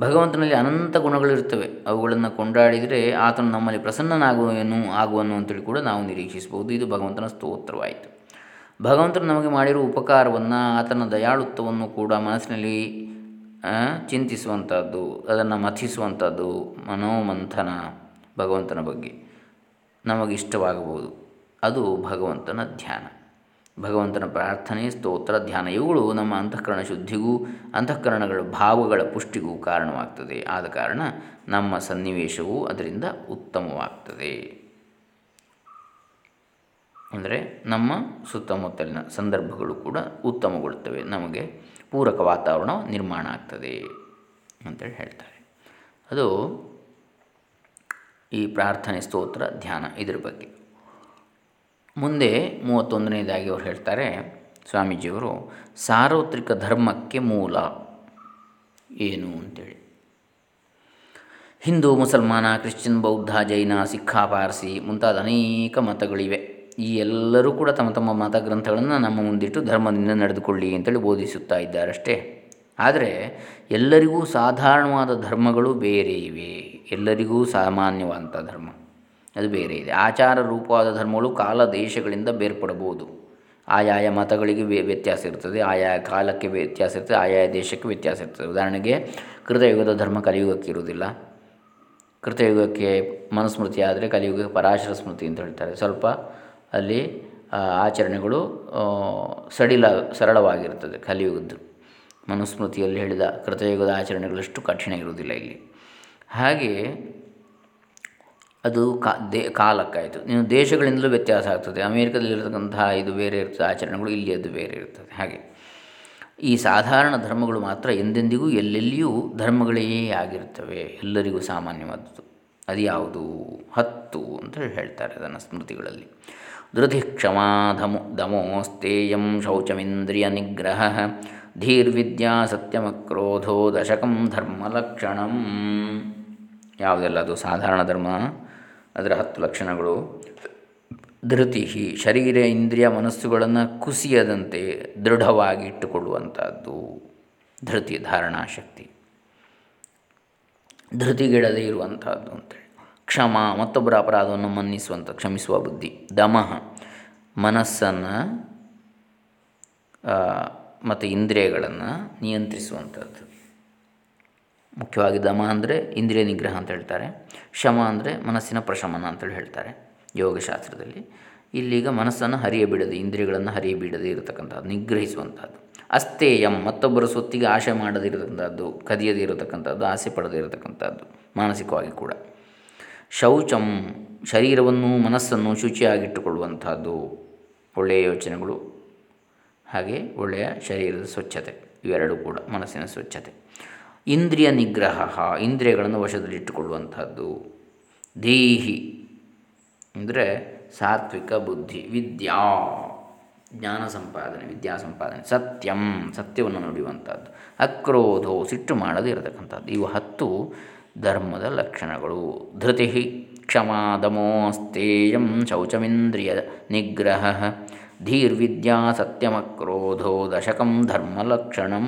ಭಗವಂತನಲ್ಲಿ ಅನಂತ ಗುಣಗಳಿರ್ತವೆ ಅವುಗಳನ್ನು ಕೊಂಡಾಡಿದರೆ ಆತನು ನಮ್ಮಲ್ಲಿ ಪ್ರಸನ್ನನಾಗುವನು, ಆಗುವನು ಅಂತೇಳಿ ಕೂಡ ನಾವು ನಿರೀಕ್ಷಿಸಬಹುದು. ಇದು ಭಗವಂತನ ಸ್ತೋತ್ರವಾಯಿತು. ಭಗವಂತನು ನಮಗೆ ಮಾಡಿರುವ ಉಪಕಾರವನ್ನು ಆತನ ದಯಾಳುತ್ವವನ್ನು ಕೂಡ ಮನಸ್ಸಿನಲ್ಲಿ ಚಿಂತಿಸುವಂಥದ್ದು ಅದನ್ನು ಮಥಿಸುವಂಥದ್ದು ಮನೋಮಂಥನ ಭಗವಂತನ ಬಗ್ಗೆ ನಮಗಿಷ್ಟವಾಗಬಹುದು ಅದು ಭಗವಂತನ ಧ್ಯಾನ. ಭಗವಂತನ ಪ್ರಾರ್ಥನೆ, ಸ್ತೋತ್ರ, ಧ್ಯಾನ, ಇವುಗಳು ನಮ್ಮ ಅಂತಃಕರಣ ಶುದ್ಧಿಗೂ, ಅಂತಃಕರಣಗಳ ಭಾವಗಳ ಪುಷ್ಟಿಗೂ ಕಾರಣವಾಗ್ತದೆ. ಆದ ಕಾರಣ ನಮ್ಮ ಸನ್ನಿವೇಶವು ಅದರಿಂದ ಉತ್ತಮವಾಗ್ತದೆ. ಅಂದರೆ ನಮ್ಮ ಸುತ್ತಮುತ್ತಲಿನ ಸಂದರ್ಭಗಳು ಕೂಡ ಉತ್ತಮಗೊಳ್ಳುತ್ತವೆ ನಮಗೆ ಪೂರಕ ವಾತಾವರಣ ನಿರ್ಮಾಣ ಆಗ್ತದೆ ಅಂತೇಳಿ ಹೇಳ್ತಾರೆ. ಅದು ಈ ಪ್ರಾರ್ಥನೆ ಸ್ತೋತ್ರ, ಧ್ಯಾನ ಇದ್ರ ಬಗ್ಗೆ. ಮುಂದೆ ಮೂವತ್ತೊಂದನೇದಾಗಿ ಅವರು ಹೇಳ್ತಾರೆ, ಸ್ವಾಮೀಜಿಯವರು ಸಾರ್ವತ್ರಿಕ ಧರ್ಮಕ್ಕೆ ಮೂಲ ಏನು ಅಂತೇಳಿ. ಹಿಂದೂ, ಮುಸಲ್ಮಾನ, ಕ್ರಿಶ್ಚಿಯನ್, ಬೌದ್ಧ, ಜೈನ, ಸಿಖ, ಪಾರ್ಸಿ ಮುಂತಾದ ಅನೇಕ ಮತಗಳಿವೆ. ಈ ಎಲ್ಲರೂ ಕೂಡ ತಮ್ಮ ತಮ್ಮ ಮತ ಗ್ರಂಥಗಳನ್ನು ನಮ್ಮ ಮುಂದಿಟ್ಟು ಧರ್ಮದಿಂದ ನಡೆದುಕೊಳ್ಳಿ ಅಂತೇಳಿ ಬೋಧಿಸುತ್ತಾ ಇದ್ದಾರಷ್ಟೇ. ಆದರೆ ಎಲ್ಲರಿಗೂ ಸಾಧಾರಣವಾದ ಧರ್ಮಗಳು ಬೇರೆ ಇವೆ. ಎಲ್ಲರಿಗೂ ಸಾಮಾನ್ಯವಾದಂಥ ಧರ್ಮ ಅದು ಬೇರೆ ಇದೆ. ಆಚಾರ ರೂಪವಾದ ಧರ್ಮಗಳು ಕಾಲ ದೇಶಗಳಿಂದ ಬೇರ್ಪಡಬಹುದು. ಆಯಾಯ ಮತಗಳಿಗೆ ವ್ಯತ್ಯಾಸ ಇರ್ತದೆ. ಆಯಾ ಕಾಲಕ್ಕೆ ವ್ಯತ್ಯಾಸ ಇರ್ತದೆ. ಆಯಾಯ ದೇಶಕ್ಕೆ ವ್ಯತ್ಯಾಸ ಇರ್ತದೆ. ಉದಾಹರಣೆಗೆ ಕೃತಯುಗದ ಧರ್ಮ ಕಲಿಯುಗಕ್ಕೆ ಇರುವುದಿಲ್ಲ. ಕೃತಯುಗಕ್ಕೆ ಮನುಸ್ಮೃತಿ ಆದರೆ ಕಲಿಯುಗಕ್ಕೆ ಪರಾಶರ ಸ್ಮೃತಿ ಅಂತ ಹೇಳ್ತಾರೆ. ಸ್ವಲ್ಪ ಅಲ್ಲಿ ಆಚರಣೆಗಳು ಸಡಿಲ, ಸರಳವಾಗಿರ್ತದೆ ಕಲಿಯುಗದ್ದು. ಮನುಸ್ಮೃತಿಯಲ್ಲಿ ಹೇಳಿದ ಕೃತಯುಗದ ಆಚರಣೆಗಳಷ್ಟು ಕಠಿಣ ಇರುವುದಿಲ್ಲ ಇಲ್ಲಿ. ಹಾಗೆ ಅದು ಕಾ, ದೇ, ಕಾಲಕ್ಕಾಯಿತು. ನೀವು ದೇಶಗಳಿಂದಲೂ ವ್ಯತ್ಯಾಸ ಆಗ್ತದೆ. ಅಮೇರಿಕದಲ್ಲಿರತಕ್ಕಂತಹ ಇದು ಬೇರೆ ಇರ್ತದೆ. ಆಚರಣೆಗಳು ಇಲ್ಲಿ ಅದು ಬೇರೆ ಇರ್ತದೆ. ಹಾಗೆ ಈ ಸಾಧಾರಣ ಧರ್ಮಗಳು ಮಾತ್ರ ಎಂದೆಂದಿಗೂ ಎಲ್ಲೆಲ್ಲಿಯೂ ಧರ್ಮಗಳೇ ಆಗಿರ್ತವೆ. ಎಲ್ಲರಿಗೂ ಸಾಮಾನ್ಯವಾದದ್ದು. ಅದು ಯಾವುದು ಹತ್ತು ಅಂತ ಹೇಳ್ತಾರೆ ಅದನ್ನು ಸ್ಮೃತಿಗಳಲ್ಲಿ. ಧೃತಿ ಕ್ಷಮಾಧಮು ದಮೋಸ್ತೇಯಂ ಶೌಚಮಿಂದ್ರಿಯ ನಿಗ್ರಹ ಧೀರ್ವಿದ್ಯಾ ಸತ್ಯಮಕ್ರೋಧೋ ದಶಕಂ ಧರ್ಮಲಕ್ಷಣಂ. ಯಾವುದೆಲ್ಲ ಅದು ಸಾಧಾರಣ ಧರ್ಮ, ಅದರ ಹತ್ತು ಲಕ್ಷಣಗಳು. ಧೃತಿ ಶರೀರ, ಇಂದ್ರಿಯ, ಮನಸ್ಸುಗಳನ್ನು ಕುಸಿಯದಂತೆ ದೃಢವಾಗಿ ಇಟ್ಟುಕೊಳ್ಳುವಂಥದ್ದು ಧೃತಿ ಧಾರಣಾಶಕ್ತಿ ಧೃತಿಗಿಡದೇ ಇರುವಂಥದ್ದು ಅಂತೇಳಿ. ಕ್ಷಮ, ಮತ್ತೊಬ್ಬರ ಅಪರಾಧವನ್ನು ಮನ್ನಿಸುವಂಥ ಕ್ಷಮಿಸುವ ಬುದ್ಧಿ. ದಮಃ, ಮನಸ್ಸನ್ನು ಮತ್ತು ಇಂದ್ರಿಯಗಳನ್ನು ನಿಯಂತ್ರಿಸುವಂಥದ್ದು. ಮುಖ್ಯವಾಗಿ ದಮ ಅಂದರೆ ಇಂದ್ರಿಯ ನಿಗ್ರಹ ಅಂತ ಹೇಳ್ತಾರೆ. ಶಮ ಅಂದರೆ ಮನಸ್ಸಿನ ಪ್ರಶಮನ ಅಂತೇಳಿ ಹೇಳ್ತಾರೆ ಯೋಗಶಾಸ್ತ್ರದಲ್ಲಿ. ಇಲ್ಲೀಗ ಮನಸ್ಸನ್ನು ಹರಿಯ ಬಿಡದೆ, ಇಂದ್ರಿಯಗಳನ್ನು ಹರಿಯಬಿಡದೆ ಇರತಕ್ಕಂಥದ್ದು, ನಿಗ್ರಹಿಸುವಂಥದ್ದು. ಅಸ್ತೇಯಂ ಮತ್ತೊಬ್ಬರ ಸೊತ್ತಿಗೆ ಆಶೆ ಮಾಡದಿರತಕ್ಕಂಥದ್ದು ಕದಿಯದೇ ಇರತಕ್ಕಂಥದ್ದು, ಆಸೆ ಪಡದೇ ಇರತಕ್ಕಂಥದ್ದು, ಮಾನಸಿಕವಾಗಿ ಕೂಡ. ಶೌಚಂ ಶರೀರವನ್ನು ಮನಸ್ಸನ್ನು ಶುಚಿಯಾಗಿಟ್ಟುಕೊಳ್ಳುವಂಥದ್ದು ಒಳ್ಳೆಯ ಯೋಚನೆಗಳು. ಹಾಗೆ ಒಳ್ಳೆಯ ಶರೀರದ ಸ್ವಚ್ಛತೆ, ಇವೆರಡೂ ಕೂಡ ಮನಸ್ಸಿನ ಸ್ವಚ್ಛತೆ. ಇಂದ್ರಿಯ ನಿಗ್ರಹ, ಇಂದ್ರಿಯಗಳನ್ನು ವಶದಲ್ಲಿಟ್ಟುಕೊಳ್ಳುವಂಥದ್ದು. ದೇಹಿ ಅಂದರೆ ಸಾತ್ವಿಕ ಬುದ್ಧಿ, ವಿದ್ಯಾ, ಜ್ಞಾನ ಸಂಪಾದನೆ, ವಿದ್ಯಾ ಸಂಪಾದನೆ, ಸತ್ಯಂ, ಸತ್ಯವನ್ನು ನುಡಿಯುವಂಥದ್ದು. ಅಕ್ರೋಧೋ, ಸಿಟ್ಟು ಮಾಡದೇ ಇರತಕ್ಕಂಥದ್ದು. ಇವು ಹತ್ತು ಧರ್ಮದ ಲಕ್ಷಣಗಳು. ಧೃತಿ ಕ್ಷಮಾ ದಮೋಸ್ತೇಯಂ ಶೌಚಮಿಂದ್ರಿಯ ನಿಗ್ರಹ ಧೀರ್ವಿದ್ಯಾ ಸತ್ಯಮಕ್ರೋಧೋ ದಶಕಂ ಧರ್ಮಲಕ್ಷಣಂ.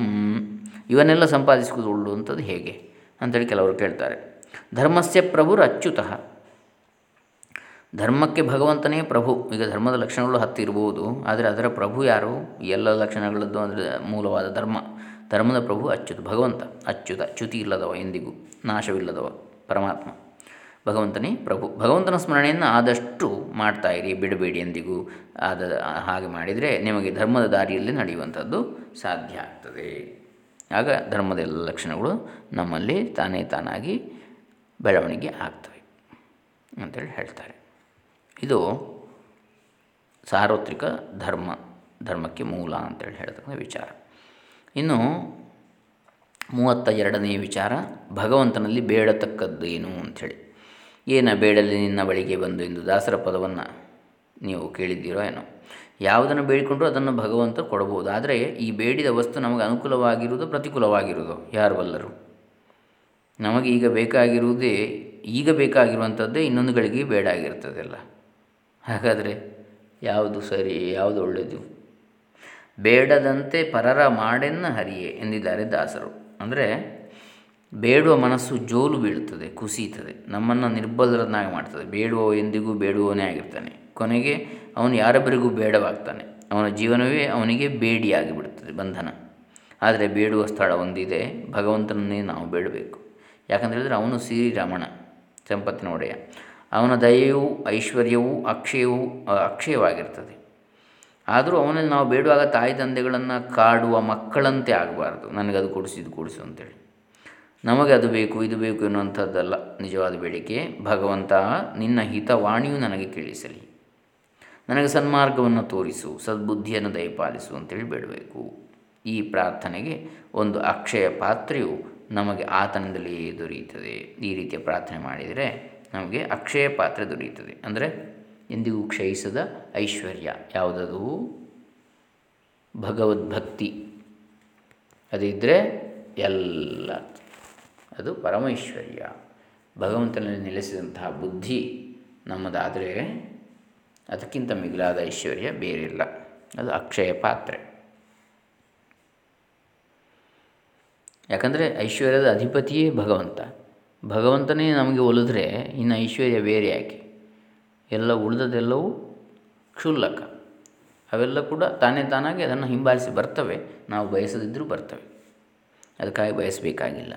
ಇವನ್ನೆಲ್ಲ ಸಂಪಾದಿಸಿಕೊಳ್ಳುವಂಥದ್ದು ಹೇಗೆ? ಅಂತೇಳಿ ಕೆಲವರು ಕೇಳ್ತಾರೆ. ಧರ್ಮಸ್ಯ ಪ್ರಭುರ ಅಚ್ಯುತಃ. ಧರ್ಮಕ್ಕೆ ಭಗವಂತನೇ ಪ್ರಭು. ಈಗ ಧರ್ಮದ ಲಕ್ಷಣಗಳು ಹತ್ತಿರ್ಬೋದು ಆದರೆ ಅದರ ಪ್ರಭು ಯಾರು? ಎಲ್ಲ ಲಕ್ಷಣಗಳದ್ದು ಅಂದರೆ ಮೂಲವಾದ ಧರ್ಮ. ಧರ್ಮದ ಪ್ರಭು ಅಚ್ಯುತ, ಭಗವಂತ. ಅಚ್ಯುತ, ಚ್ಯುತಿ ಇಲ್ಲದವ, ಎಂದಿಗೂ ನಾಶವಿಲ್ಲದವ, ಪರಮಾತ್ಮ. ಭಗವಂತನೇ ಪ್ರಭು. ಭಗವಂತನ ಸ್ಮರಣೆಯನ್ನು ಆದಷ್ಟು ಮಾಡ್ತಾಯಿರಿ ಬಿಡಬೇಡಿ ಎಂದಿಗೂ. ಆದ, ಹಾಗೆ ಮಾಡಿದರೆ ನಿಮಗೆ ಧರ್ಮದ ದಾರಿಯಲ್ಲಿ ನಡೆಯುವಂಥದ್ದು ಸಾಧ್ಯ ಆಗ್ತದೆ. ಆಗ ಧರ್ಮದ ಎಲ್ಲ ಲಕ್ಷಣಗಳು ನಮ್ಮಲ್ಲಿ ತಾನೇ ತಾನಾಗಿ ಬೆಳವಣಿಗೆ ಆಗ್ತವೆ ಅಂತೇಳಿ ಹೇಳ್ತಾರೆ. ಇದು ಸಾರ್ವತ್ರಿಕ ಧರ್ಮ, ಧರ್ಮಕ್ಕೆ ಮೂಲ ಅಂತೇಳಿ ಹೇಳ್ತಕ್ಕಂಥ ವಿಚಾರ. ಇನ್ನು ಮೂವತ್ತ ಎರಡನೇ ವಿಚಾರ, ಭಗವಂತನಲ್ಲಿ ಬೇಡತಕ್ಕದ್ದು ಏನು ಅಂಥೇಳಿ ಏನ ಬೇಡಲಿ ನಿನ್ನ ಬಳಿಗೆ ಬಂದು ಎಂದು ದಾಸರ ಪದವನ್ನು ನೀವು ಕೇಳಿದ್ದೀರೋ ಏನೋ. ಯಾವುದನ್ನು ಬೇಡಿಕೊಂಡ್ರೂ ಅದನ್ನು ಭಗವಂತ ಕೊಡಬಹುದು. ಆದರೆ ಈ ಬೇಡಿದ ವಸ್ತು ನಮಗೆ ಅನುಕೂಲವಾಗಿರುವುದು ಪ್ರತಿಕೂಲವಾಗಿರುವುದು ಯಾರು ಬಲ್ಲರು ನಮಗೆ ಈಗ ಬೇಕಾಗಿರುವುದೇ, ಈಗ ಬೇಕಾಗಿರುವಂಥದ್ದೇ ಇನ್ನೊಂದು ಗಳಿಗೆ ಬೇಡ ಆಗಿರ್ತದೆಲ್ಲ ಹಾಗಾದರೆ ಯಾವುದು ಸರಿ, ಯಾವುದು ಒಳ್ಳೆಯದು? ಬೇಡದಂತೆ ಪರರ ಮಾಡೆನ್ನ ಹರಿಯೇ ಎಂದಿದ್ದಾರೆ ದಾಸರು. ಅಂದರೆ ಬೇಡುವ ಮನಸ್ಸು ಜೋಲು ಬೀಳುತ್ತದೆ, ಕುಸಿಯುತ್ತದೆ, ನಮ್ಮನ್ನು ನಿರ್ಬಲರನ್ನಾಗಿ ಮಾಡ್ತದೆ. ಬೇಡುವ ಎಂದಿಗೂ ಬೇಡುವವನೇ ಆಗಿರ್ತಾನೆ. ಕೊನೆಗೆ ಅವನು ಯಾರೊಬ್ಬರಿಗೂ ಬೇಡವಾಗ್ತಾನೆ. ಅವನ ಜೀವನವೇ ಅವನಿಗೆ ಬೇಡಿಯಾಗಿ ಬಿಡುತ್ತದೆ, ಬಂಧನ. ಆದರೆ ಬೇಡುವ ಸ್ಥಳ ಒಂದಿದೆ, ಭಗವಂತನನ್ನೇ ನಾವು ಬೇಡಬೇಕು. ಯಾಕಂತ ಹೇಳಿದರೆ ಅವನು ಶ್ರೀರಮಣ ಸಂಪತ್ತಿನ ಒಡೆಯ. ಅವನ ದಯೆಯು, ಐಶ್ವರ್ಯವೂ, ಅಕ್ಷಯವು, ಅಕ್ಷಯವಾಗಿರ್ತದೆ. ಆದರೂ ಅವನಲ್ಲಿ ನಾವು ಬೇಡುವಾಗ ತಾಯಿ ತಂದೆಗಳನ್ನು ಕಾಡುವ ಮಕ್ಕಳಂತೆ ಆಗಬಾರ್ದು. ನನಗದು ಕೊಡಿಸಿ, ಇದು ಕೊಡಿಸು ಅಂತೇಳಿ. ನಮಗೆ ಅದು ಬೇಕು, ಇದು ಬೇಕು ಎನ್ನುವಂಥದ್ದಲ್ಲ ನಿಜವಾದ ಬೇಡಿಕೆ. ಭಗವಂತ, ನಿನ್ನ ಹಿತವಾಣಿಯು ನನಗೆ ಕೇಳಿಸಲಿ. ನನಗೆ ಸನ್ಮಾರ್ಗವನ್ನು ತೋರಿಸು, ಸದ್ಬುದ್ಧಿಯನ್ನು ದಯಪಾಲಿಸು ಅಂತೇಳಿ ಬೇಡಬೇಕು. ಈ ಪ್ರಾರ್ಥನೆಗೆ ಒಂದು ಅಕ್ಷಯ ಪಾತ್ರೆಯು ನಮಗೆ ಆತನದಲ್ಲಿ ದೊರೆಯುತ್ತದೆ. ಈ ರೀತಿಯ ಪ್ರಾರ್ಥನೆ ಮಾಡಿದರೆ ನಮಗೆ ಅಕ್ಷಯ ಪಾತ್ರೆ ದೊರೆಯುತ್ತದೆ. ಅಂದರೆ ಎಂದಿಗೂ ಕ್ಷಯಿಸದ ಐಶ್ವರ್ಯ ಯಾವುದದು? ಭಗವದ್ಭಕ್ತಿ. ಅದಿದ್ದರೆ ಎಲ್ಲ. ಅದು ಪರಮೈಶ್ವರ್ಯ. ಭಗವಂತನಲ್ಲಿ ನೆಲೆಸಿದಂತಹ ಬುದ್ಧಿ ನಮ್ಮದಾದರೆ ಅದಕ್ಕಿಂತ ಮಿಗಿಲಾದ ಐಶ್ವರ್ಯ ಬೇರಿಲ್ಲ. ಅದು ಅಕ್ಷಯ ಪಾತ್ರೆ. ಯಾಕಂದರೆ ಐಶ್ವರ್ಯದ ಅಧಿಪತಿಯೇ ಭಗವಂತ. ಭಗವಂತನೇ ನಮಗೆ ಒಲಿದ್ರೆ ಇನ್ನು ಐಶ್ವರ್ಯ ಬೇರೆ ಯಾಕೆ? ಎಲ್ಲ ಉಳಿದದೆಲ್ಲವೂ ಕ್ಷುಲ್ಲಕ. ಅವೆಲ್ಲ ಕೂಡ ತಾನೇ ತಾನಾಗಿ ಅದನ್ನು ಹಿಂಬಾಲಿಸಿ ಬರ್ತವೆ. ನಾವು ಬಯಸದಿದ್ದರೂ ಬರ್ತವೆ. ಅದಕ್ಕಾಗಿ ಬಯಸಬೇಕಾಗಿಲ್ಲ.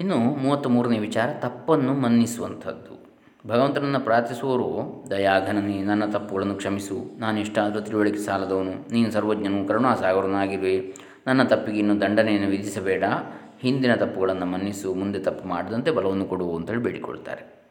ಇನ್ನು ಮೂವತ್ತ್ ಮೂರನೇ ವಿಚಾರ, ತಪ್ಪನ್ನು ಮನ್ನಿಸುವಂಥದ್ದು. ಭಗವಂತನನ್ನು ಪ್ರಾರ್ಥಿಸುವವರು ದಯಾಘನನಿ ನನ್ನ ತಪ್ಪುಗಳನ್ನು ಕ್ಷಮಿಸು. ನಾನು ಎಷ್ಟಾದರೂ ತಿಳುವಳಿಕೆ ಸಾಲದವನು. ನೀನು ಸರ್ವಜ್ಞನು ಕರುಣಾಸಾಗರನಾಗಿರುವೆ. ನನ್ನ ತಪ್ಪಿಗೆ ಇನ್ನು ದಂಡನೆಯನ್ನು ವಿಧಿಸಬೇಡ. ಹಿಂದಿನ ತಪ್ಪುಗಳನ್ನು ಮನ್ನಿಸು, ಮುಂದೆ ತಪ್ಪು ಮಾಡದಂತೆ ಬಲವನ್ನು ಕೊಡು ಅಂತೇಳಿ ಬೇಡಿಕೊಳ್ತಾರೆ.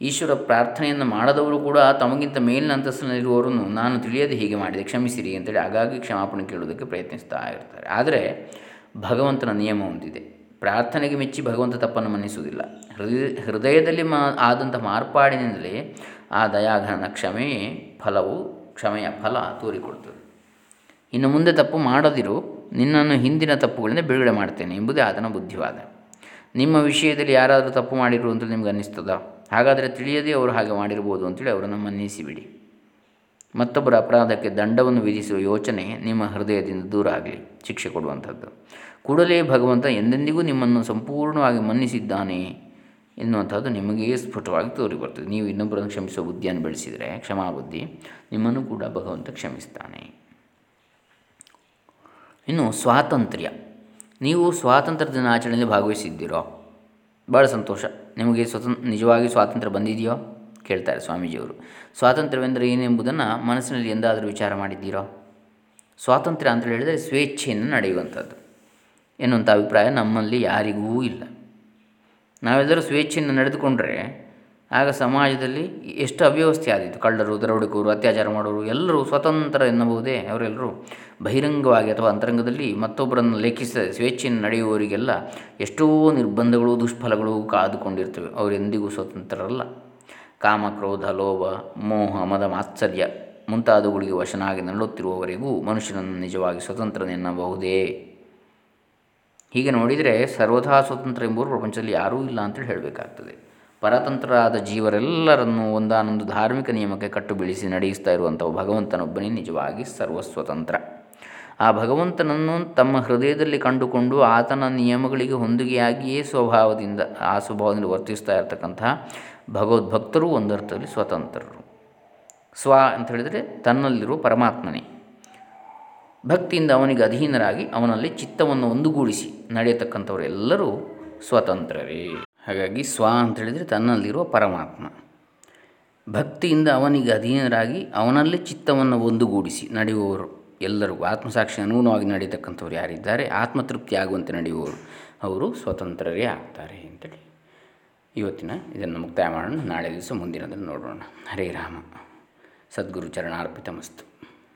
ಈಶ್ವರ ಪ್ರಾರ್ಥನೆಯನ್ನು ಮಾಡದವರು ಕೂಡ ತಮಗಿಂತ ಮೇಲಿನ ಅಂತಸ್ತಿನಲ್ಲಿರುವವರನ್ನು ನಾನು ತಿಳಿಯದೆ ಹೀಗೆ ಮಾಡಿದೆ, ಕ್ಷಮಿಸಿರಿ ಅಂತೇಳಿ ಆಗಾಗ್ಗೆ ಕ್ಷಮಾಪಣೆ ಕೇಳುವುದಕ್ಕೆ ಪ್ರಯತ್ನಿಸ್ತಾ ಇರ್ತಾರೆ. ಆದರೆ ಭಗವಂತನ ನಿಯಮ ಹೊಂದಿದೆ ಪ್ರಾರ್ಥನೆಗೆ ಮೆಚ್ಚಿ ಭಗವಂತ ತಪ್ಪನ್ನು ಮನ್ನಿಸುವುದಿಲ್ಲ. ಹೃದಯ, ಹೃದಯದಲ್ಲಿ ಮಾ ಆದಂಥ ಮಾರ್ಪಾಡಿನಿಂದಲೇ ಆ ದಯಾಘನ ಕ್ಷಮೆಯೇ ಫಲವು, ಕ್ಷಮೆಯ ಫಲ ತೋರಿಕೊಡ್ತದೆ. ಇನ್ನು ಮುಂದೆ ತಪ್ಪು ಮಾಡದಿರು ನಿನ್ನನ್ನು ಹಿಂದಿನ ತಪ್ಪುಗಳಿಂದ ಬಿಡುಗಡೆ ಮಾಡ್ತೇನೆ ಎಂಬುದೇ ಆತನ ಬುದ್ಧಿವಾದ. ನಿಮ್ಮ ವಿಷಯದಲ್ಲಿ ಯಾರಾದರೂ ತಪ್ಪು ಮಾಡಿರು ಅಂತ ನಿಮ್ಗೆ ಅನ್ನಿಸ್ತದ? ಹಾಗಾದರೆ ತಿಳಿಯದೇ ಅವರು ಹಾಗೆ ಮಾಡಿರ್ಬೋದು ಅಂತೇಳಿ ಅವರನ್ನು ಮನ್ನಿಸಿಬಿಡಿ. ಮತ್ತೊಬ್ಬರ ಅಪರಾಧಕ್ಕೆ ದಂಡವನ್ನು ವಿಧಿಸುವ ಯೋಚನೆ ನಿಮ್ಮ ಹೃದಯದಿಂದ ದೂರ ಆಗಲಿ, ಶಿಕ್ಷೆ ಕೊಡುವಂಥದ್ದು. ಕೂಡಲೇ ಭಗವಂತ ಎಂದೆಂದಿಗೂ ನಿಮ್ಮನ್ನು ಸಂಪೂರ್ಣವಾಗಿ ಮನ್ನಿಸಿದ್ದಾನೆ ಎನ್ನುವಂಥದ್ದು ನಿಮಗೇ ಸ್ಫುಟವಾಗಿ ತೋರಿ ಬರ್ತದೆ ನೀವು ಇನ್ನೊಬ್ಬರನ್ನು ಕ್ಷಮಿಸುವ ಬುದ್ಧಿಯನ್ನು ಬೆಳೆಸಿದರೆ ಕ್ಷಮಾಬುದ್ಧಿ ನಿಮ್ಮನ್ನು ಕೂಡ ಭಗವಂತ ಕ್ಷಮಿಸ್ತಾನೆ. ಇನ್ನು ಸ್ವಾತಂತ್ರ್ಯ. ನೀವು ಸ್ವಾತಂತ್ರ್ಯ ದಿನಾಚರಣೆಯಲ್ಲಿ ಭಾಗವಹಿಸಿದ್ದೀರೋ? ಭಾಳ ಸಂತೋಷ. ನಿಮಗೆ ಸ್ವತಂತ್ರ ನಿಜವಾಗಿ ಸ್ವಾತಂತ್ರ್ಯ ಬಂದಿದೆಯೋ? ಕೇಳ್ತಾರೆ ಸ್ವಾಮೀಜಿಯವರು. ಸ್ವಾತಂತ್ರ್ಯವೆಂದರೆ ಏನೆಂಬುದನ್ನು ಮನಸ್ಸಿನಲ್ಲಿ ಎಂದಾದರೂ ವಿಚಾರ ಮಾಡಿದ್ದೀರೋ? ಸ್ವಾತಂತ್ರ್ಯ ಅಂತ ಹೇಳಿದರೆ ಸ್ವೇಚ್ಛೆಯನ್ನು ನಡೆಯುವಂಥದ್ದು. ಎನ್ನುವಂಥ ಅಭಿಪ್ರಾಯ ನಮ್ಮಲ್ಲಿ ಯಾರಿಗೂ ಇಲ್ಲ. ನಾವೆಲ್ಲರೂ ಸ್ವೇಚ್ಛೆಯನ್ನು ನಡೆದುಕೊಂಡ್ರೆ ಆಗ ಸಮಾಜದಲ್ಲಿ ಎಷ್ಟು ಅವ್ಯವಸ್ಥೆ ಆದಿತ್ತು ಕಳ್ಳರು, ದರೋಡೆಕೋರು, ಅತ್ಯಾಚಾರ ಮಾಡೋರು, ಎಲ್ಲರೂ ಸ್ವತಂತ್ರ ಎನ್ನಬಹುದೇ? ಅವರೆಲ್ಲರೂ ಬಹಿರಂಗವಾಗಿ ಅಥವಾ ಅಂತರಂಗದಲ್ಲಿ ಮತ್ತೊಬ್ಬರನ್ನು ಲೇಖಿಸ ಸ್ವೇಚ್ಛೆಯನ್ನು ನಡೆಯುವವರಿಗೆಲ್ಲ ಎಷ್ಟೋ ನಿರ್ಬಂಧಗಳು, ದುಷ್ಫಲಗಳು ಕಾದುಕೊಂಡಿರ್ತವೆ. ಅವರೆಂದಿಗೂ ಸ್ವತಂತ್ರರಲ್ಲ. ಕಾಮ, ಕ್ರೋಧ, ಲೋಭ, ಮೋಹ, ಮದ, ಮಾತ್ಸರ್ಯ ಮುಂತಾದವುಗಳಿಗೆ ವಶನಾಗಿ ನರಳುತ್ತಿರುವವರೆಗೂ ಮನುಷ್ಯನನ್ನು ನಿಜವಾಗಿ ಸ್ವತಂತ್ರನೆನ್ನಬಹುದೇ ಹೀಗೆ ನೋಡಿದರೆ ಸರ್ವಥಾ ಸ್ವತಂತ್ರ ಎಂಬುವರು ಪ್ರಪಂಚದಲ್ಲಿ ಯಾರೂ ಇಲ್ಲ ಅಂತೇಳಿ ಹೇಳಬೇಕಾಗ್ತದೆ. ಪರತಂತ್ರರಾದ ಜೀವರೆಲ್ಲರನ್ನು ಒಂದಾನೊಂದು ಧಾರ್ಮಿಕ ನಿಯಮಕ್ಕೆ ಕಟ್ಟು ಬೀಳಿಸಿ ನಡೆಯಿಸ್ತಾ ಇರುವಂಥ ಭಗವಂತನೊಬ್ಬನೇ ನಿಜವಾಗಿ ಸರ್ವಸ್ವತಂತ್ರ. ಆ ಭಗವಂತನನ್ನು ತಮ್ಮ ಹೃದಯದಲ್ಲಿ ಕಂಡುಕೊಂಡು ಆತನ ನಿಯಮಗಳಿಗೆ ಹೊಂದಿಗೆಯಾಗಿಯೇ ಸ್ವಭಾವದಿಂದ, ಆ ಸ್ವಭಾವದಿಂದ ವರ್ತಿಸ್ತಾ ಇರತಕ್ಕಂತಹ ಭಗವದ್ಭಕ್ತರು ಒಂದರ್ಥದಲ್ಲಿ ಸ್ವತಂತ್ರರು. ಸ್ವ ಅಂತ ಹೇಳಿದರೆ ತನ್ನಲ್ಲಿರುವ ಪರಮಾತ್ಮನೇ. ಭಕ್ತಿಯಿಂದ ಅವನಿಗೆ ಅಧೀನರಾಗಿ ಅವನಲ್ಲಿ ಚಿತ್ತವನ್ನು ಒಂದುಗೂಡಿಸಿ ನಡೆಯತಕ್ಕಂಥವರೆಲ್ಲರೂ ಸ್ವತಂತ್ರರೇ. ಹಾಗಾಗಿ ಸ್ವ ಅಂತ ಹೇಳಿದರೆ ತನ್ನಲ್ಲಿರುವ ಪರಮಾತ್ಮ. ಭಕ್ತಿಯಿಂದ ಅವನಿಗೆ ಅಧೀನರಾಗಿ ಅವನಲ್ಲಿ ಚಿತ್ತವನ್ನು ಒಂದುಗೂಡಿಸಿ ನಡೆಯುವವರು ಎಲ್ಲರೂ ಆತ್ಮಸಾಕ್ಷಿ ಅನುಗುಣವಾಗಿ ನಡೀತಕ್ಕಂಥವ್ರು ಯಾರಿದ್ದಾರೆ, ಆತ್ಮತೃಪ್ತಿ ಆಗುವಂತೆ ನಡೆಯುವವರು ಅವರು ಸ್ವತಂತ್ರರೇ ಆಗ್ತಾರೆ ಅಂತೇಳಿ. ಇವತ್ತಿನ ಇದನ್ನು ಮುಕ್ತಾಯ ಮಾಡೋಣ. ನಾಳೆ ದಿವಸ ಮುಂದಿನದನ್ನು ನೋಡೋಣ. ಹರೇ ರಾಮ. ಸದ್ಗುರು ಚರಣಾರ್ಪಿತಮಸ್ತು.